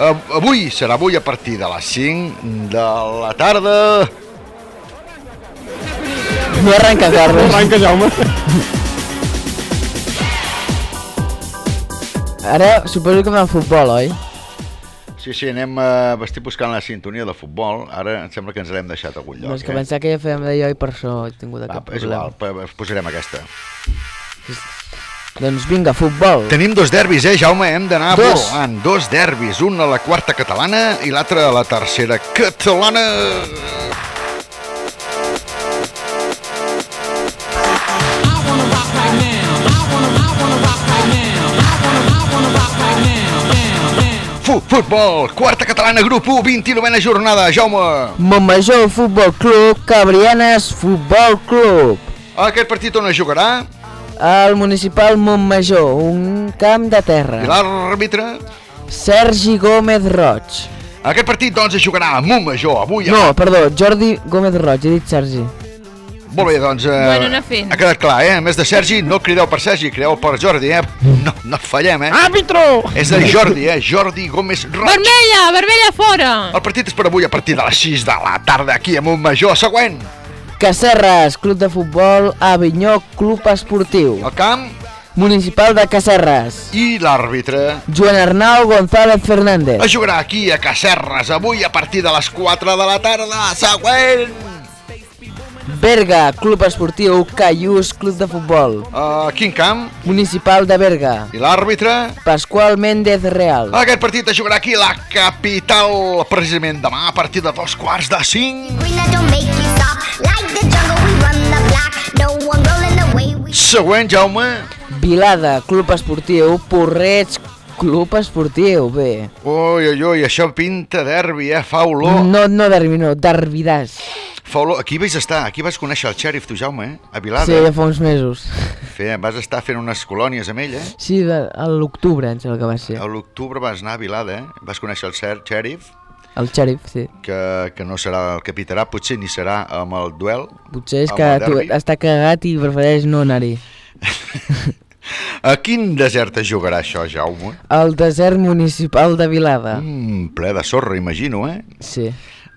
Uh, avui, serà avui a partir de les 5 de la tarda.
No arranca, Carles.
No arranca, Jaume.
Ara suposo que va futbol, oi?
Sí, sí, anem a... estic buscant la sintonia de futbol. Ara em sembla que ens l'hem deixat a algun lloc.
No, és que
eh?
pensava que ja fèiem d'allò i per això he tingut
Va,
aquest
és
problema.
igual, posarem aquesta.
Doncs vinga, futbol.
Tenim dos derbis, eh, Jaume? Hem d'anar
Dos.
volant. Dos derbis, un a la quarta catalana i l'altre a la tercera catalana. Fu futbol, quarta catalana, grup 1, 29a jornada, Jaume.
Montmajor Futbol Club, Cabrianes Futbol Club.
Aquest partit on es jugarà?
El municipal Montmajor, un camp de terra.
I l'àrbitre?
Sergi Gómez Roig.
Aquest partit, doncs, es jugarà a Montmajor, avui. a-
No, perdó, Jordi Gómez Roig, he dit Sergi.
Molt bé, doncs... Eh,
Bueno.
Ha quedat clar, eh? A més de Sergi, no crideu per Sergi, crideu per Jordi, eh? No, no fallem, eh?
Àrbitro!
És de Jordi, eh? Jordi Gómez Roig.
Vermella, vermella fora!
El partit és per avui a partir de les 6 de la tarda aquí a Montmajor. Següent.
Cacerres, Club de Futbol, Avinyó, Club Esportiu.
El camp.
Municipal de Cacerres.
I l'àrbitre.
Joan Arnau González Fernández.
Es jugarà aquí a Cacerres avui a partir de les 4 de la tarda. Següent.
Berga, Club Esportiu, Callús, Club de Futbol.
Uh, quin camp?
Municipal de Berga.
I l'àrbitre?
Pasqual Méndez Real.
Aquest partit es jugarà aquí a la capital, precisament demà, a partir de dos quarts de cinc. Següent, Jaume.
Vilada, Club Esportiu, Porreig, Club Esportiu, bé.
Ui, ui, ui, això pinta derbi, eh? Fa olor.
No, no derbi, no, derbidàs.
Fa olor. Aquí vais estar, aquí vas conèixer el xèrif, tu, Jaume, eh? A Vilada.
Sí, ja fa uns mesos.
Fe, vas estar fent unes colònies amb ell, eh?
Sí, de, a l'octubre, em sembla que va ser.
A l'octubre vas anar a Vilada, eh? Vas conèixer el cer- xèrif,
El xèrif, sí.
que, que no serà el que pitarà, potser ni serà amb el duel.
Potser és que tu està cagat i prefereix no anar-hi.
A quin desert es jugarà això, Jaume?
El desert municipal de Vilada.
Mm, ple de sorra, imagino, eh?
Sí.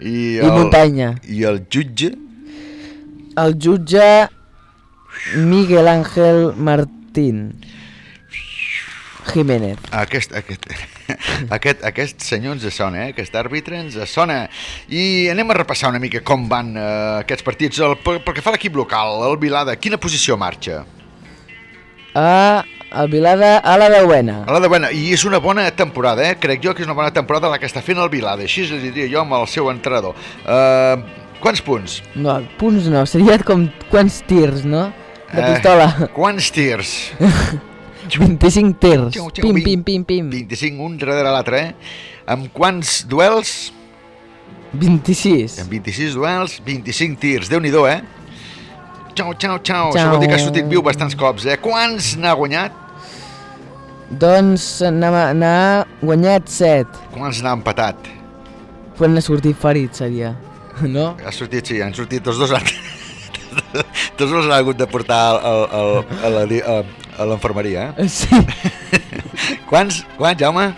I,
I muntanya.
I el jutge?
El jutge Miguel Ángel Martín Jiménez.
Aquest, aquest, aquest, aquest senyor ens sona, eh? aquest àrbitre ens sona. I anem a repassar una mica com van eh, aquests partits. El, pel pel que fa a l'equip local, el Vilada, quina posició marxa?
A el Vilada a la deuena.
A la de bona, i és una bona temporada, eh? crec jo que és una bona temporada la que està fent el Vilada, així li diria jo amb el seu entrenador. Uh, quants punts?
No, punts no, seria com quants tirs, no? De
Eh,
pistola.
Quants tirs?
25 tirs.
Xau, xau,
Pim, pim, pim, pim.
25, un darrere l'altre, eh? Amb quants duels?
26.
Amb 26 duels, 25 tirs. Déu-n'hi-do, eh? Xau, xau, xau. Això vol dir que ha sortit viu bastants cops, eh? Quants n'ha guanyat?
Doncs n'ha guanyat 7.
Quants n'ha empatat?
Quan n'ha sortit ferit, seria. No?
Ha sortit, sí, han sortit tots dos altres. tots dos han hagut de portar al, al, a la di- a, a l'enfermeria, eh?
Sí.
Quants, quants, Jaume?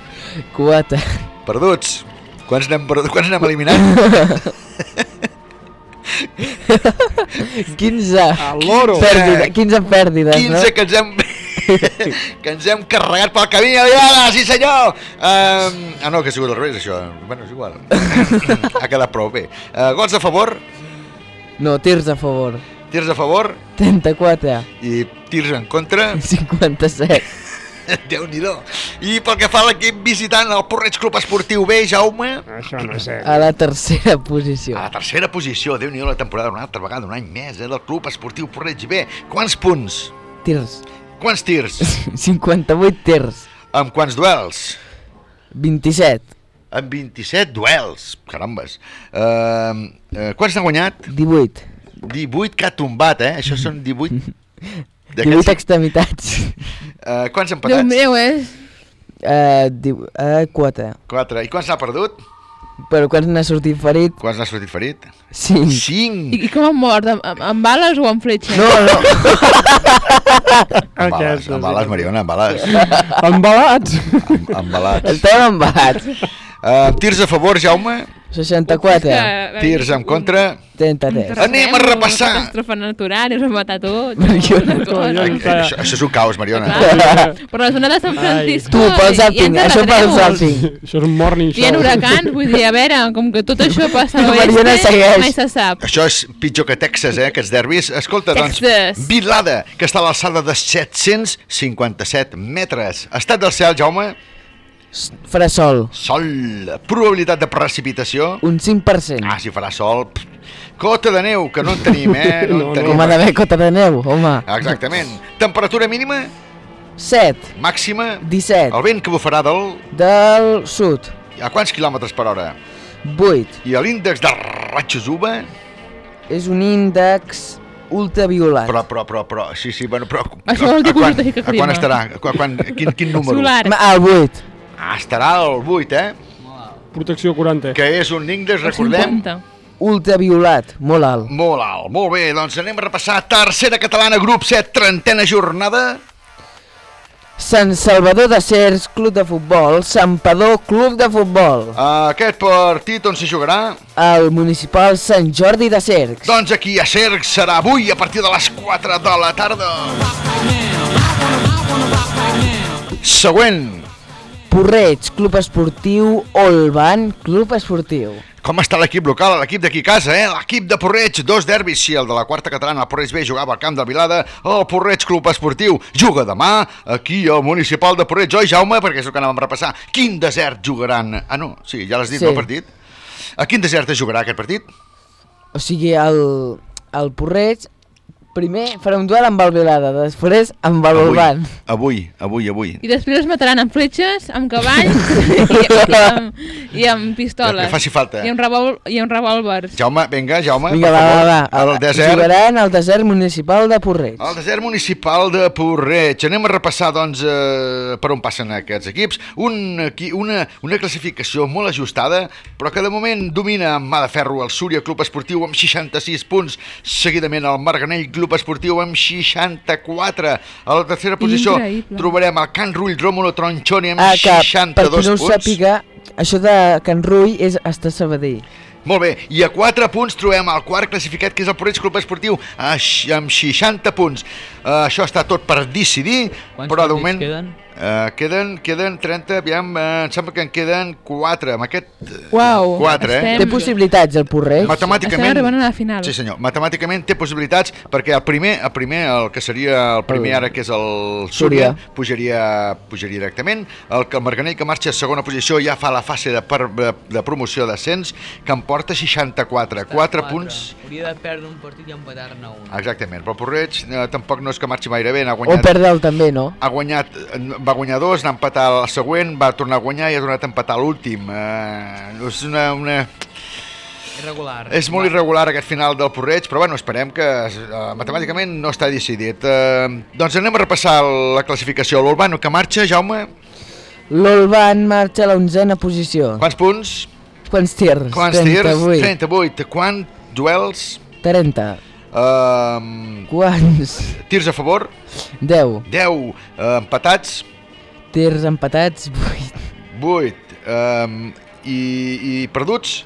Quatre.
Perduts. Quants n'hem perdut? Quants n'hem eliminat?
15.
Al loro.
Pèrdida, 15 pèrdides,
15
no?
que ens hem que ens hem carregat pel camí a Viana, sí senyor! Um, ah no, que ha sigut al revés això. Bueno, és igual. ha quedat prou bé. Uh, gols a favor,
No, tirs a favor.
tirs a favor
34.
i tirs en contra.
57.
Déu-n'hi-do. I pel que fa a l'equip visitant, el Porreig Club Esportiu B, Jaume...
Això no és
A la tercera posició.
A la tercera posició, déu nhi la temporada una altra vegada, un any més, eh, del Club Esportiu Porreig B. Quants punts?
Tirs.
Quants tirs?
58 tirs.
Amb quants duels?
27.
Amb 27 duels, carambes. Uh, uh, quants n'ha guanyat?
18.
18 que ha tombat, eh? Això són 18...
18 extremitats.
Uh, quants
Déu
empatats?
meu, eh?
Uh, diu, uh, 4.
4. I quants n'ha perdut?
Però quan n'ha sortit ferit?
Quants n'ha sortit ferit?
5.
5.
I, I com han mort? Amb, amb- amb bales o amb fletxes?
No, no.
Amb bales, amb bales, Mariona, amb bales.
Embalats.
Amb, amb balats.
Estem embalats.
Uh, tirs a favor, Jaume?
64.
Que-
Tirs en contra?
33.
Anem a repassar.
Una catàstrofe natural i us va matar tot.
Mariona,
això, això és un caos, Mariona.
Clar. Per la zona de Sant Francisco...
Tu, pel
en
això pel zàping.
Això és un morning show.
Hi ha huracans, vull dir, a veure, com que tot això passa a l'oeste,
segueix.
mai se sap.
Això és pitjor que Texas, eh, aquests derbis. Escolta, doncs,
Texas.
Vilada, que està a l'alçada de 757 metres. Estat del cel, Jaume?
Farà sol.
Sol. Probabilitat de precipitació?
Un 5%.
Ah, si farà sol. pff. Cota de neu, que no en tenim, eh? No, en tenim.
Com ha d'haver cota de neu, home.
Exactament. Temperatura mínima?
7.
Màxima?
17.
El vent que bufarà del...
Del sud.
A quants quilòmetres per hora?
8.
I l'índex de ratxos UVA?
És un índex ultraviolat.
Però, però, però, però, sí, sí, bueno, però...
Això vol dir
a quan,
que fica
a quan estarà? A quan, quin, quin número?
Solar.
Al 8.
Ah, estarà al 8, eh?
protecció 40.
Que és un índex, recordem,
Ultraviolat, molt alt.
molt alt. Molt bé, doncs anem a repassar tercera catalana, grup 7, trentena jornada.
Sant Salvador de Cercs, Club de Futbol, Sampador, Club de Futbol.
Aquest partit on s'hi jugarà?
El municipal Sant Jordi de Cercs.
Doncs aquí a Cercs serà avui a partir de les 4 de la tarda. Següent.
Porreig, Club Esportiu, Olban, Club Esportiu.
Com està l'equip local, l'equip d'aquí casa, eh? L'equip de Porreig, dos derbis, si el de la quarta catalana, el Porreig B jugava al camp del Vilada, el Porreig Club Esportiu juga demà aquí al municipal de Porreig, oi Jaume? Perquè és el que anàvem a repassar. Quin desert jugaran? Ah no, sí, ja l'has dit,
Sí.
no, el partit? A quin desert es jugarà aquest partit?
O sigui, el, el Porreig primer farà un duel amb el Vilada, després amb el Olban.
Avui, avui, avui.
I després es mataran amb fletxes, amb cavalls i, i, amb, i amb pistoles.
El que faci falta.
I amb, revol, i amb revòlvers.
Jaume, vinga, Jaume,
Vinga, va, va, va.
Al desert.
Jugaran al desert municipal de Porreig.
El desert municipal de Porreig. Anem a repassar, doncs, eh, per on passen aquests equips. Un, equi, una, una classificació molt ajustada, però que de moment domina amb mà de ferro el Súria Club Esportiu amb 66 punts, seguidament el Marganell Club Esportiu amb 64. A la tercera posició
Increïble.
trobarem el Can Rull Rómulo Tronchoni amb
Ah, que per
62
qui no ho
punts.
sàpiga, això de Can Rull és hasta Sabadell.
Molt bé, i a 4 punts trobem el quart classificat, que és el Porreig Club Esportiu, amb 60 punts. Uh, això està tot per decidir,
Quants
però de moment...
queden?
Uh, queden, queden 30, aviam, uh, em sembla que en queden 4, amb aquest...
Uau,
4, eh?
estem-
Té possibilitats el Porreig?
Matemàticament...
Estem arribant a la final.
Sí senyor, matemàticament té possibilitats perquè el primer, el primer, el que seria el primer
El-
ara que és el Súria, pujaria, pujaria directament, el que el Marganell que marxa a segona posició ja fa la fase de, per, de, de promoció d'ascens que en porta 64, 4 punts
Hauria de perdre un partit i empatar-ne un.
Exactament, però el Porreig eh, tampoc no és que marxi gaire bé, n'ha
O
guanyat,
perdre'l també, no?
ha guanyat, eh, va guanyar dos, n'ha empatat el següent, va tornar a guanyar i ha tornat a empatar l'últim. Eh, és una, una,
Irregular.
és molt irregular aquest final del Porreig, però bueno, esperem que eh, matemàticament no està decidit. Eh, doncs anem a repassar la classificació. L'Urbano que marxa, Jaume,
L'Olban marxa a la onzena posició.
quants punts?
Quants tirs?
Quants tirs?
38.
38. Quants duels?
30.
Um,
Quants?
tirs a favor?
10.
10. Uh, empatats?
Tirs empatats? 8.
8. Um, i, I perduts?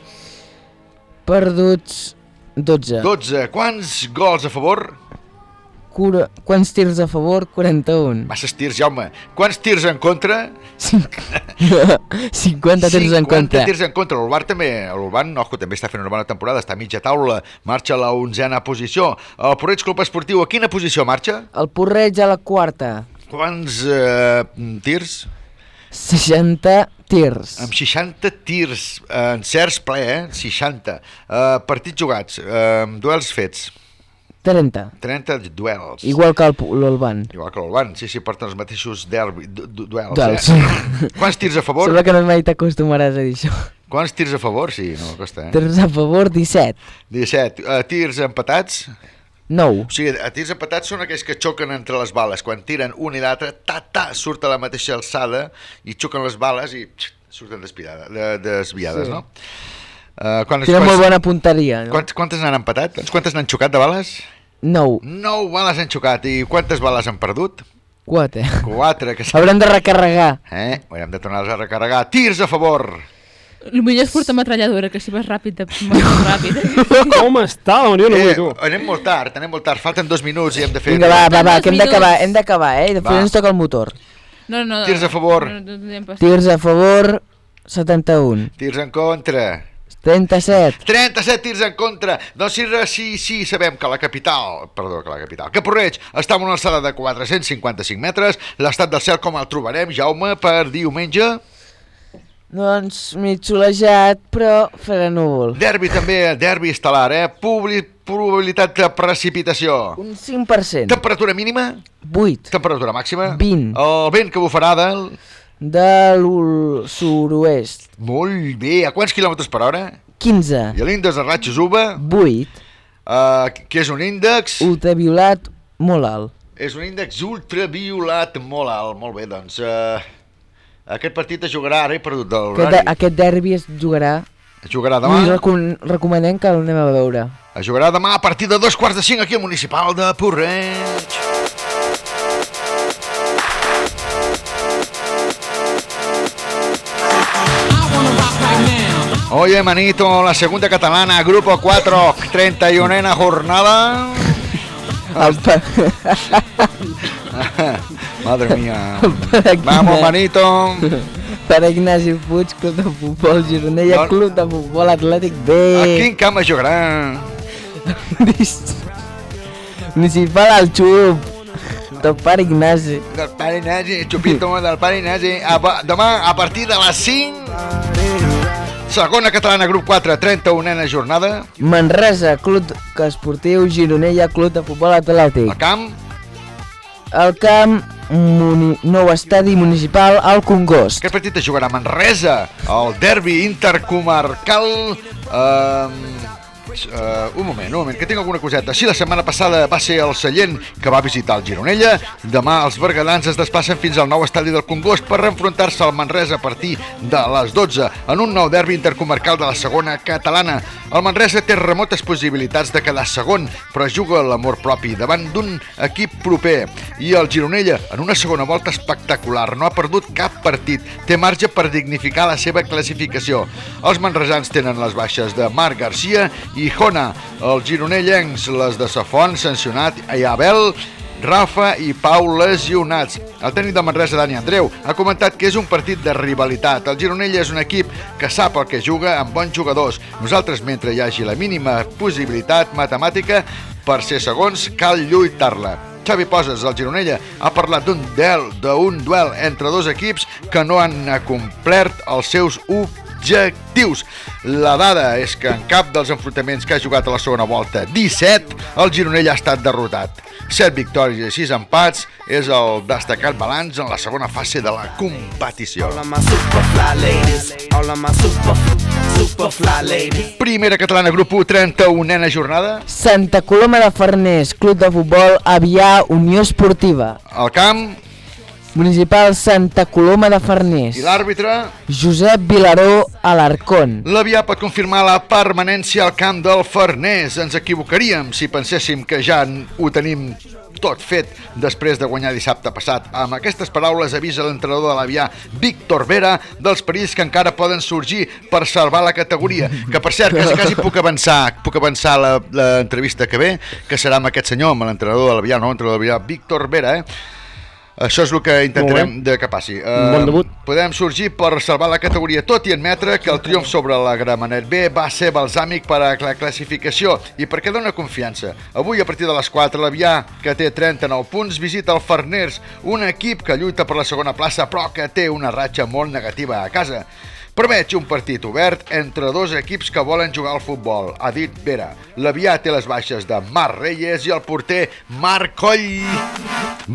Perduts? 12.
12. Quants gols a favor?
Cura... Quants tirs a favor? 41.
Masses tirs, Jaume. Quants tirs en contra?
50 tirs en contra.
50 tirs en contra. L'Urban també, l'Urban, ojo, també està fent una bona temporada, està a mitja taula, marxa a la onzena posició. El Porreig Club Esportiu, a quina posició marxa?
El Porreig a la quarta.
Quants eh, tirs?
60 tirs.
Amb 60 tirs, eh, en certs ple, eh? 60. Eh, partits jugats, eh, duels fets,
30.
30 duels.
Igual que l'Olban.
Igual que l'Urban, sí, sí, porten els mateixos derbi, du, du, duels.
Duels.
Eh? Quants tirs a favor?
Sembla que no mai t'acostumaràs a dir això.
Quants tirs a favor? Sí, no costa, eh?
Tirs a favor, 17.
17. Uh, tirs empatats?
9.
O sigui, a tirs empatats són aquells que xoquen entre les bales. Quan tiren un i l'altre, ta, ta, surt a la mateixa alçada i xoquen les bales i xt, surten de, desviades,
Sí.
no? Uh, quantes,
Tenen molt bona punteria. No?
Quantes, quantes n'han empatat? Quantes n'han xocat de bales?
9.
9 bales han xocat. I quantes bales han perdut?
4.
4. Que...
Haurem de recarregar.
Eh? Haurem de tornar-los a recarregar. Tirs a favor!
El millor és portar metralladora, que si vas ràpid, vas ràpid.
Com està la Mariona
Eh,
tu?
anem molt tard, anem molt tard. Falten dos minuts i hem de fer...
Vinga, va, va, va, que hem d'acabar, hem d'acabar, eh? Després
Va.
ens toca el motor.
No, no,
Tirs a favor.
No, no, no, no,
Tirs a favor, 71.
Tirs en contra.
37.
37 tirs en contra. Doncs sí, sí, sí, sabem que la capital, perdó, que la capital, que Porreig està en una alçada de 455 metres. L'estat del cel com el trobarem, Jaume, per diumenge?
Doncs mig solejat, però farà núvol.
Derbi també, derbi estel·lar, eh? Publi probabilitat de precipitació.
Un 5%.
Temperatura mínima?
8.
Temperatura màxima?
20.
El vent que bufarà del...
De l'ul- sud-oest.
Molt bé. A quants quilòmetres per hora?
15.
I l'índex de ratxos UVA?
8.
Uh, que és un índex?
Ultraviolat molt alt.
És un índex ultraviolat molt alt. Molt bé, doncs... Uh, Aquest partit es jugarà, ara he perdut de
Aquest,
l'horari.
aquest derbi es jugarà...
Es jugarà
I
demà.
recom recomanem que l'anem a veure.
Es jugarà demà a partir de dos quarts de cinc aquí al Municipal de Porreig. Oye, manito, la segunda catalana, grupo 4, 31 jornada. Madre mía. Vamos, manito.
Per Ignasi Puig, Club de Futbol Gironella,
No.
Club de Futbol Atlètic B.
A quin camp es jugarà?
Municipal al Xup. Del pare Ignasi.
Del pare Ignasi, xupito del pare Ignasi. A, demà, a partir de les 5, segona catalana, grup 4, 31ena jornada.
Manresa, Club Esportiu Gironella, Club de Futbol Atlètic.
El camp?
El camp, muni... nou estadi municipal al Congost.
Aquest partit es jugarà a Manresa, el derbi intercomarcal... Um, uh, un moment, un moment, que tinc alguna coseta. Sí, la setmana passada va ser el Sallent que va visitar el Gironella. Demà els bergadans es desplacen fins al nou estadi del Congost per enfrontar-se al Manresa a partir de les 12 en un nou derbi intercomarcal de la segona catalana. El Manresa té remotes possibilitats de quedar segon, però juga l'amor propi davant d'un equip proper. I el Gironella, en una segona volta espectacular, no ha perdut cap partit. Té marge per dignificar la seva classificació. Els manresans tenen les baixes de Marc Garcia i Jona. Els gironellencs, les de Safon, sancionat, i Abel, Rafa i Pau lesionats. El tècnic de Manresa, Dani Andreu, ha comentat que és un partit de rivalitat. El Gironella és un equip que sap el que juga amb bons jugadors. Nosaltres, mentre hi hagi la mínima possibilitat matemàtica per ser segons, cal lluitar-la. Xavi Poses, del Gironella, ha parlat d'un duel, d'un duel entre dos equips que no han complert els seus objectius. La dada és que en cap dels enfrontaments que ha jugat a la segona volta, 17, el Gironella ha estat derrotat. 7 victòries i 6 empats és el destacat balanç en la segona fase de la competició. Primera catalana, grup 1, 31ena jornada.
Santa Coloma de Farners, Club de Futbol Avià Unió Esportiva.
El camp
Municipal Santa Coloma de Farners.
i l'àrbitre...
Josep Vilaró Alarcón.
L'Avià pot confirmar la permanència al camp del Farners. Ens equivocaríem si penséssim que ja ho tenim tot fet després de guanyar dissabte passat. Amb aquestes paraules avisa l'entrenador de l'Avià, Víctor Vera, dels perills que encara poden sorgir per salvar la categoria. Que, per cert, quasi, quasi puc avançar, puc avançar la- l'entrevista que ve, que serà amb aquest senyor, amb l'entrenador de l'Avià, no, l'entrenador de l'Avià, Víctor Vera, eh? Això és el que intentarem de que passi.
Un bon
Eh,
debut.
Podem sorgir per salvar la categoria, tot i admetre que el triomf sobre la Gramenet B va ser balsàmic per a la classificació i perquè dona confiança. Avui, a partir de les 4, l'Avià, que té 39 punts, visita el Farners, un equip que lluita per la segona plaça però que té una ratxa molt negativa a casa. Promet un partit obert entre dos equips que volen jugar al futbol, ha dit Vera. L'Avià té les baixes de Marc Reyes i el porter Marc Coll.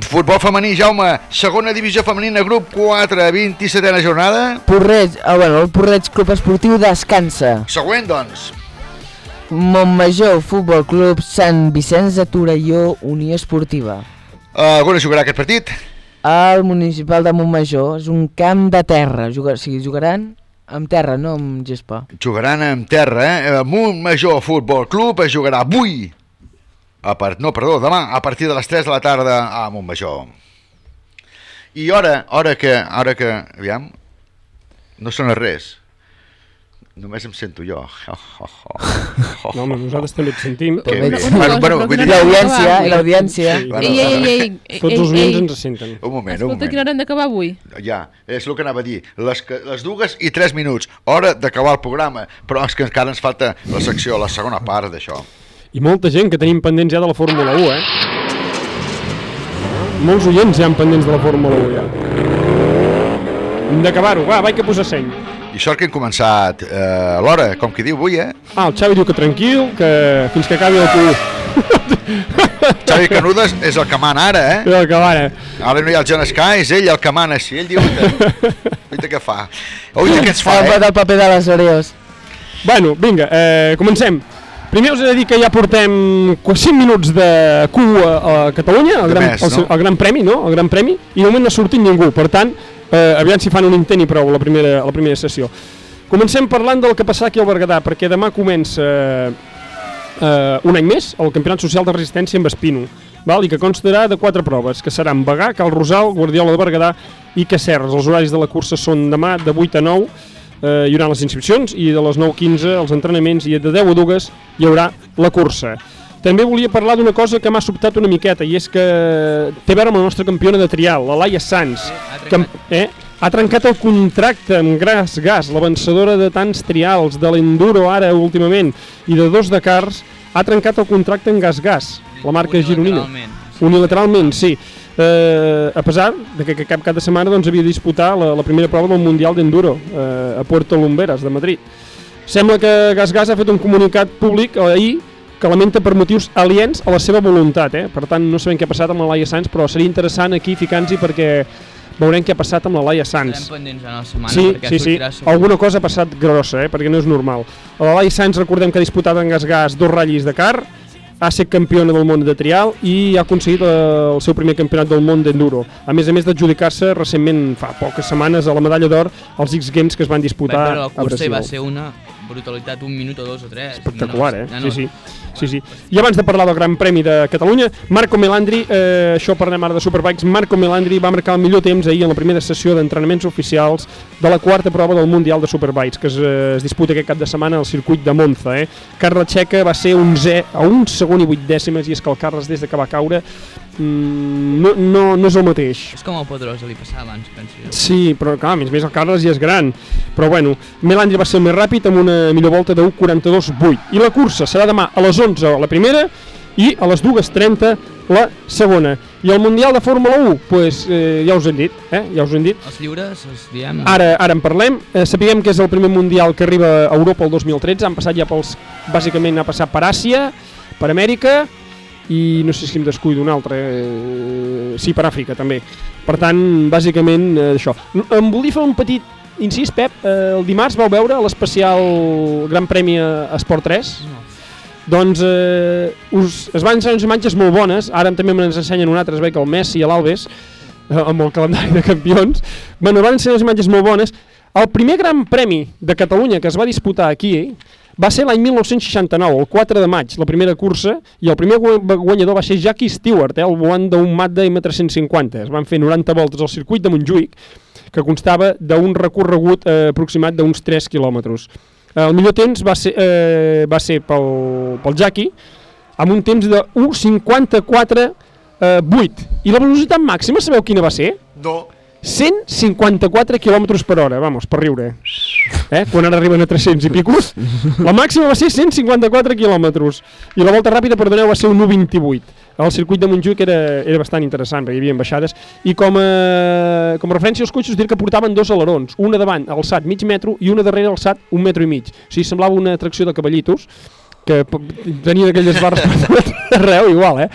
Futbol femení, Jaume, segona divisió femenina, grup 4, 27a jornada.
Porreig, ah, bueno, el Porreig Club Esportiu descansa.
Següent, doncs.
Montmajor Futbol Club Sant Vicenç de Torelló Unió Esportiva.
Uh, on es jugarà aquest partit?
Al municipal de Montmajor és un camp de terra, Juga, o sigui, jugaran amb terra, no amb gespa.
Jugaran en terra, eh? Montmajor Futbol Club es jugarà avui. A part, no, perdó, demà, a partir de les 3 de la tarda a Montmajor. I hora, hora que, hora que, aviam, no sona res. Només em sento jo.
No, home, nosaltres també et sentim.
Que bé. Bueno, bueno, vull dir-
L'audiència, l'audiència.
Bueno,
Ei, ei, ei, ei,
Tots els oients ens senten.
Un moment, un
Escolta,
moment.
quina hora hem d'acabar avui?
Ja, és el que anava a dir. Les, les dues i tres minuts. Hora d'acabar el programa. Però és que encara ens falta la secció, la segona part d'això.
I molta gent que tenim pendents ja de la Fórmula 1, eh? Molts oients ja han pendents de la Fórmula 1, ja. Hem d'acabar-ho, va, vaig que posar seny.
I sort que hem començat eh, a l'hora, com que diu avui, eh?
Ah, el Xavi diu que tranquil, que fins que acabi el Q1.
Xavi Canudes és el que mana ara, eh?
És el que mana.
Ara no hi ha el John Sky, és ell el que mana. Si ell diu... Oita què fa. Oita què ens fa,
El,
eh?
del paper de les Oreos.
Bueno, vinga, eh, comencem. Primer us he de dir que ja portem 5 minuts de Q a, Catalunya, el gran,
més,
el,
no?
el gran premi, no? El gran premi, i de moment no ha sortit ningú. Per tant, Eh, aviam si fan un intent i prou la primera, la primera sessió. Comencem parlant del que passarà aquí al Berguedà, perquè demà comença eh, un any més el Campionat Social de Resistència amb Espino, val? i que constarà de quatre proves, que seran Bagà, Cal Rosal, Guardiola de Berguedà i Cacerres. Els horaris de la cursa són demà de 8 a 9, eh, hi haurà les inscripcions, i de les 9 a 15 els entrenaments, i de 10 a 2 hi haurà la cursa. També volia parlar d'una cosa que m'ha sobtat una miqueta, i és que té a veure amb la nostra campiona de trial, la Laia Sanz, que eh, ha trencat el contracte amb Gras Gas, la vencedora de tants trials, de l'Enduro ara últimament, i de dos Dakars, ha trencat el contracte amb Gas Gas, la marca gironina. Unilateralment, sí. Eh, a pesar de que, que cap de setmana doncs, havia de disputar la, la primera prova del Mundial d'Enduro eh, a Puerto Lumberas, de Madrid. Sembla que Gas Gas ha fet un comunicat públic ahir que lamenta per motius aliens a la seva voluntat. Eh? Per tant, no sabem què ha passat amb la Laia Sanz, però seria interessant aquí ficar-nos-hi perquè veurem què ha passat amb la Laia Sanz.
Estarem pendents en la setmana
Sí,
perquè
sí, sí. Alguna cosa ha passat grossa, eh? perquè no és normal. La Laia Sanz, recordem que ha disputat en Gas Gas dos ratllis de car, ha estat campiona del món de trial i ha aconseguit eh, el seu primer campionat del món d'enduro. A més a més d'adjudicar-se recentment, fa poques setmanes, a la medalla d'or als X Games que es van disputar a Brasil.
va ser una brutalitat, un minut o dos o tres.
Espectacular,
no,
eh?
no, no.
Sí, sí. Sí, sí. I abans de parlar del Gran Premi de Catalunya, Marco Melandri, eh, això parlem ara de Superbikes, Marco Melandri va marcar el millor temps ahir en la primera sessió d'entrenaments oficials de la quarta prova del Mundial de Superbikes, que es, eh, es disputa aquest cap de setmana al circuit de Monza. Eh? Carles Checa va ser 11 a un segon i vuit dècimes, i és que el Carles des de que va caure mm, no, no, no és el mateix.
És com el Pedrosa li passava abans, penso jo.
Sí, però clar, a més més el Carles ja és gran. Però bueno, Melandri va ser més ràpid amb una millor volta de 1.42.8. I la cursa serà demà a les 11 la primera i a les 2.30 la segona. I el Mundial de Fórmula 1, pues, eh, ja us hem dit, eh? ja us hem dit.
Els lliures els diem...
Ara, ara en parlem. Eh, sapiguem que és el primer Mundial que arriba a Europa el 2013. Han passat ja pels... Bàsicament ha passat per Àsia, per Amèrica i no sé si em descuido un altre. Eh, sí, per Àfrica també. Per tant, bàsicament, eh, això. Em volia fer un petit incís, Pep. Eh, el dimarts vau veure l'especial Gran Premi a Esport 3? No. Doncs eh, us, es van ensenyar unes imatges molt bones, ara també ens ensenyen un altre, es que el Messi i l'Alves, eh, amb el calendari de campions, bueno, van ensenyar unes imatges molt bones. El primer Gran Premi de Catalunya que es va disputar aquí va ser l'any 1969, el 4 de maig, la primera cursa, i el primer gu- guanyador va ser Jackie Stewart, eh, el volant d'un Mazda M350. Es van fer 90 voltes al circuit de Montjuïc, que constava d'un recorregut eh, aproximat d'uns 3 quilòmetres. El millor temps va ser, eh, va ser pel, pel Jackie, amb un temps de 1.54 eh, 8. I la velocitat màxima, sabeu quina va ser?
No.
154 km per hora, vamos, per riure. Eh? Quan ara arriben a 300 i picos. La màxima va ser 154 km. I la volta ràpida, perdoneu, va ser un 1.28. El circuit de Montjuïc era, era bastant interessant, perquè hi havia baixades. I com a, com a referència als cotxes, dir que portaven dos alerons, una davant alçat mig metro i una darrere alçat un metro i mig. O sigui, semblava una atracció de cavallitos, que tenia aquelles barres per arreu, igual, eh?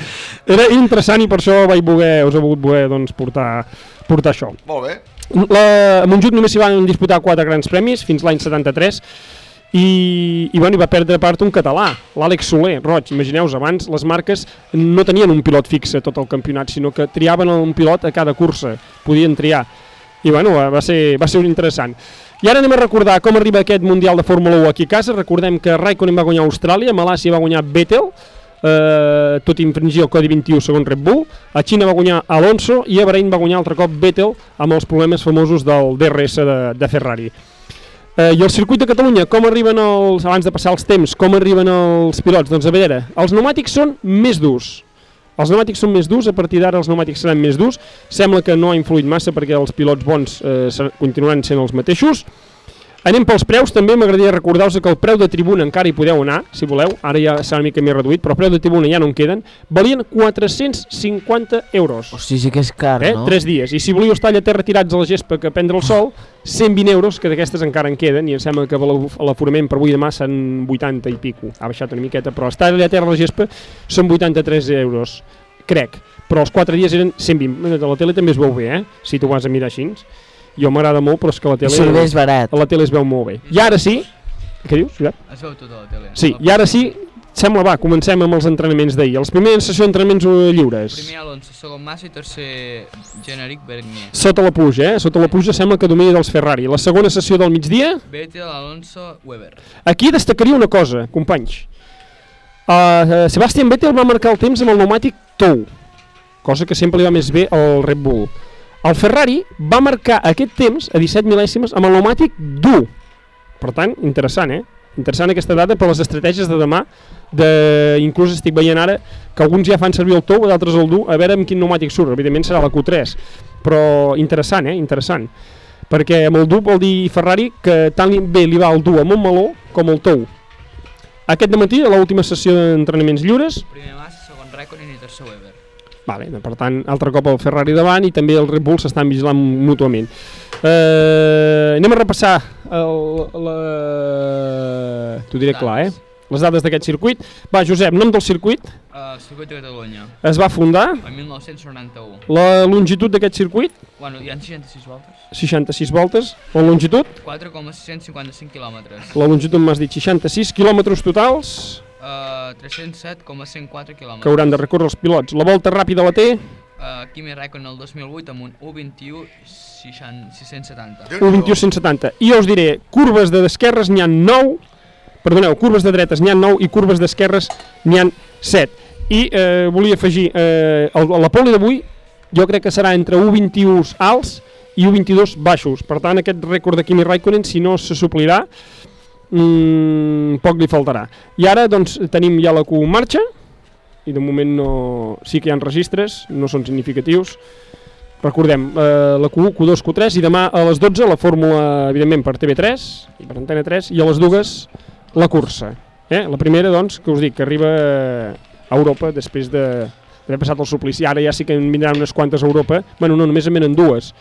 Era interessant i per això vaig voler, us he volgut voler doncs, portar, portar això.
Molt bé.
La, a Montjuïc només s'hi van disputar quatre grans premis fins l'any 73 i, i, bueno, i va perdre part un català, l'Àlex Soler, roig. Imagineu-vos, abans les marques no tenien un pilot fixe tot el campionat, sinó que triaven un pilot a cada cursa, podien triar. I bueno, va ser, va ser interessant. I ara anem a recordar com arriba aquest Mundial de Fórmula 1 aquí a casa. Recordem que Raikkonen va guanyar Austràlia, Malàcia va guanyar Vettel, eh, tot infringir el codi 21 segons Red Bull. A Xina va guanyar Alonso i a Bahrein va guanyar altre cop Vettel amb els problemes famosos del DRS de, de Ferrari. Eh, I el circuit de Catalunya, com arriben els, abans de passar els temps, com arriben els pilots? Doncs a veure, els pneumàtics són més durs. Els pneumàtics són més durs, a partir d'ara els pneumàtics seran més durs. Sembla que no ha influït massa perquè els pilots bons eh, continuaran sent els mateixos. Anem pels preus, també m'agradaria recordar-vos que el preu de tribuna encara hi podeu anar, si voleu, ara ja serà una mica més reduït, però el preu de tribuna ja no en queden, valien 450 euros.
Hosti, sí que és car,
eh?
no?
Tres dies. I si volíeu estar allà retirats a la gespa que prendre el sol, 120 euros, que d'aquestes encara en queden, i em sembla que l'af- l'aforament per avui demà són 80 i pico. Ha baixat una miqueta, però estar allà a terra a la gespa són 83 euros, crec. Però els 4 dies eren 120. A la tele també es veu bé, eh? Si tu vas a mirar així. Jo m'agrada molt, però és que la tele...
Surt més barat.
La tele es veu molt bé. I ara sí... Què dius, Josep?
Es veu tot a la tele.
Sí, i ara sí, sembla, va, comencem amb els entrenaments d'ahir. Els primers sessió d'entrenaments eh, lliures.
Primer Alonso, segon Massa i tercer genèric Bernier.
Sota la puja, eh? Sota la puja sembla que domini dels Ferrari. La segona sessió del migdia,
Vettel, Alonso, Weber.
aquí destacaria una cosa, companys. Uh, Sebastian Vettel va marcar el temps amb el pneumàtic tou, cosa que sempre li va més bé al Red Bull. El Ferrari va marcar aquest temps a 17 mil·lèsimes amb el pneumàtic dur. Per tant, interessant, eh? Interessant aquesta data per les estratègies de demà. De... Inclús estic veient ara que alguns ja fan servir el tou, d'altres el dur, a veure amb quin pneumàtic surt. Evidentment serà la Q3, però interessant, eh? Interessant. Perquè amb el dur vol dir Ferrari que tant bé li va el dur amb un meló com el tou. Aquest matí, a l'última sessió d'entrenaments lliures,
Primer Massa, segon Raikkonen i tercer Weber.
Vale, per tant, altre cop el Ferrari davant i també el Red Bull s'estan vigilant mútuament. Eh, anem a repassar el, la... t'ho diré clar, eh? Les dades d'aquest circuit. Va, Josep, nom del circuit.
Uh, circuit de Catalunya.
Es va fundar.
En 1991.
La longitud d'aquest circuit,
Bueno, hi ha 66 voltes.
66 voltes. La longitud,
4,655 quilòmetres.
la longitud m'has dit 66 quilòmetres totals
Uh, 307,104 quilòmetres.
que hauran de recórrer els pilots. La volta ràpida la té
Uh, Kimi Raikkonen el 2008 amb un 1.21 60 670.
1.21 170. I jo us diré, curves de d'esquerres n'hi ha 9, perdoneu, curves de dretes n'hi ha 9 i curves d'esquerres n'hi ha 7. I eh, volia afegir, eh, el, la poli d'avui jo crec que serà entre 1.21 alts i 1.22 baixos. Per tant, aquest rècord de Kimi Raikkonen, si no se suplirà, mm, poc li faltarà. I ara, doncs, tenim ja la Q en marxa, i de moment no... sí que hi ha registres, no són significatius. Recordem, eh, la Q1, Q2, Q3 i demà a les 12 la fórmula, evidentment, per TV3 i per Antena 3 i a les dues la cursa. Eh? La primera, doncs, que us dic, que arriba a Europa després de d'haver passat el suplici. Ara ja sí que en vindran unes quantes a Europa. bueno, no, només en venen dues.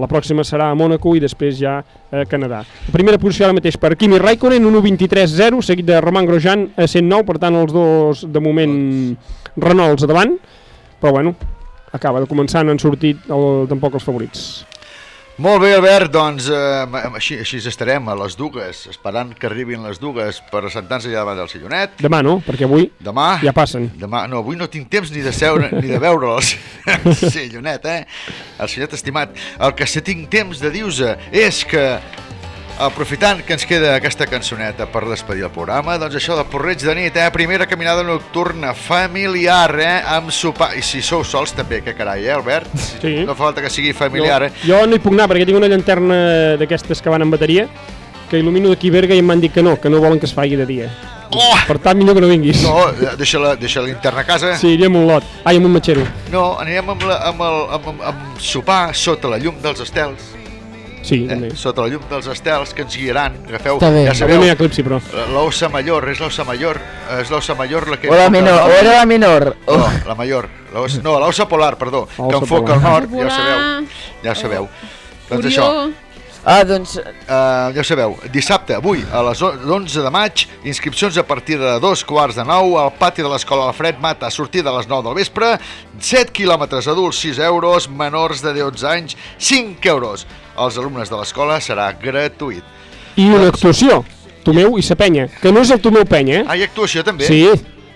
La pròxima serà a Mònaco i després ja a Canadà. La primera posició ara mateix per Kimi Raikkonen, 1.23.0, seguit de Roman Grosjean a 109, per tant els dos de moment Renaults davant, però bueno, acaba de començar, no han sortit el, tampoc els favorits.
Molt bé, Albert, doncs eh, així, així estarem a les dues, esperant que arribin les dues per assentar-nos allà davant del sillonet.
Demà no, perquè avui
Demà?
ja passen.
Demà, no, avui no tinc temps ni de seure ni de veure'ls. sí, Llonet, eh? El senyor estimat. El que sí tinc temps de dir-vos és que aprofitant que ens queda aquesta cançoneta per despedir el programa, doncs això de porreig de nit, eh? Primera caminada nocturna familiar, eh? Amb sopar... I si sou sols també, que carai, eh, Albert?
Sí.
No fa falta que sigui familiar, eh?
Jo, jo no hi puc anar perquè tinc una llanterna d'aquestes que van amb bateria que il·lumino d'aquí Berga i em van dir que no, que no volen que es faci de dia.
Oh!
Per tant, millor que no vinguis.
No, deixa-la deixa l'interna a casa.
Sí, iríem un lot. Ai, amb un matxero.
No, anirem amb, la, amb, el, amb, amb, amb sopar sota la llum dels estels.
Sí,
eh? Sota la llum dels estels que ens guiaran. Agafeu,
Està bé.
ja sabeu,
no hi ha eclipsi, però.
l'ossa mayor, és l'ossa mayor, és l'ossa mayor la que...
O la menor, o era la menor.
No, la ossa, no, l'ossa polar, perdó, que enfoca
polar.
al nord, ja ho sabeu, ja ho sabeu. Doncs això,
Ah, doncs...
Uh, ja ho sabeu, dissabte, avui, a les on- 11 de maig, inscripcions a partir de dos quarts de nou al pati de l'escola Alfred Mata, a sortir de les 9 del vespre, 7 quilòmetres adults, 6 euros, menors de 12 anys, 5 euros. Els alumnes de l'escola serà gratuït.
I una actuació, Tomeu i sa penya, que no és el Tomeu penya, eh?
Ah, hi ha actuació també?
Sí,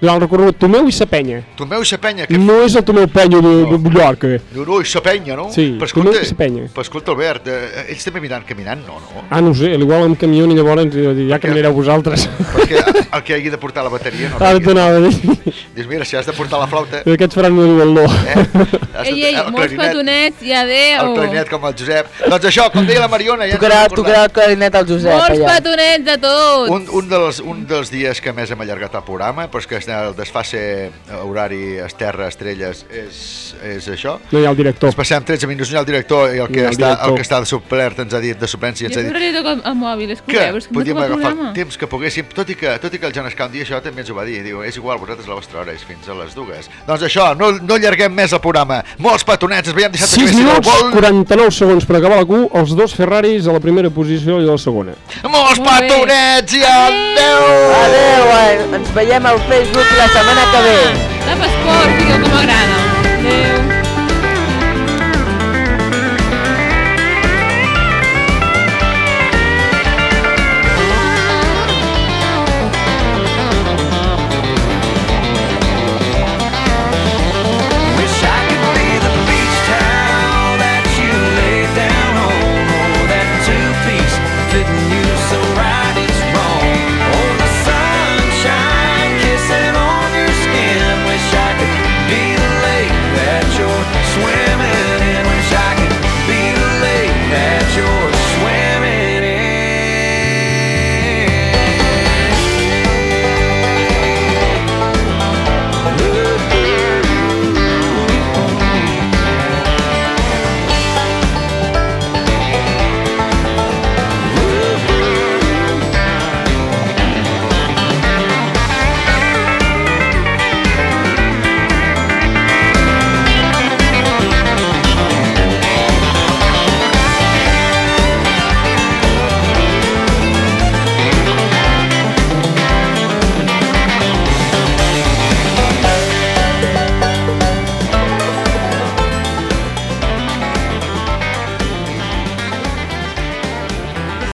durant el recorregut Tomeu i sa penya.
Tomeu i sa penya, que...
No és el Tomeu penya de, de Mallorca.
No, no, i sa penya, no?
Sí,
però
Tomeu
escolta,
i sa penya.
però escolta, Albert, eh, ells també aniran caminant, no, no?
Ah, no ho sé, igual amb camió i llavors ja caminareu vosaltres.
Perquè el que hagi de portar la bateria no
Ara t'anava a dir.
Dius, mira, si has de portar la flauta...
Aquests faran una duel·ló.
Has de-
Ei, ei,
el
molts petonets i
El
adeu.
clarinet com el Josep. Doncs això, com deia la Mariona, ja
Tocarà, tocarà el clarinet al Josep
Molts
allà.
petonets a tots.
Un, un, dels, un dels dies que més hem allargat el programa, però és que el desfase horari Esterra Estrelles és, és això.
No hi ha el director.
Ens passem 13 minuts, no hi ha el director i el
No
que,
el
està,
director.
el que està de suplert ens ha dit, de suplència
Jo
ens ha dit
toco el, el mòbil, és que
que podíem
el
agafar
programa.
el temps que poguéssim, tot i que, tot i que el Joan Escau un dia això també ens ho va dir, diu, és igual, vosaltres la vostra hora és fins a les dues. Doncs això, no, no allarguem més el programa. Molts petonets, ens veiem dissabte
6
que ve, si no
minuts,
vol.
49 segons per acabar la Q, els dos Ferraris a la primera posició i a la segona.
Molts
Molt bé.
petonets i adeu!
Adéu, eh? ens veiem al Facebook la setmana que ve.
Tap esport, digueu que m'agrada.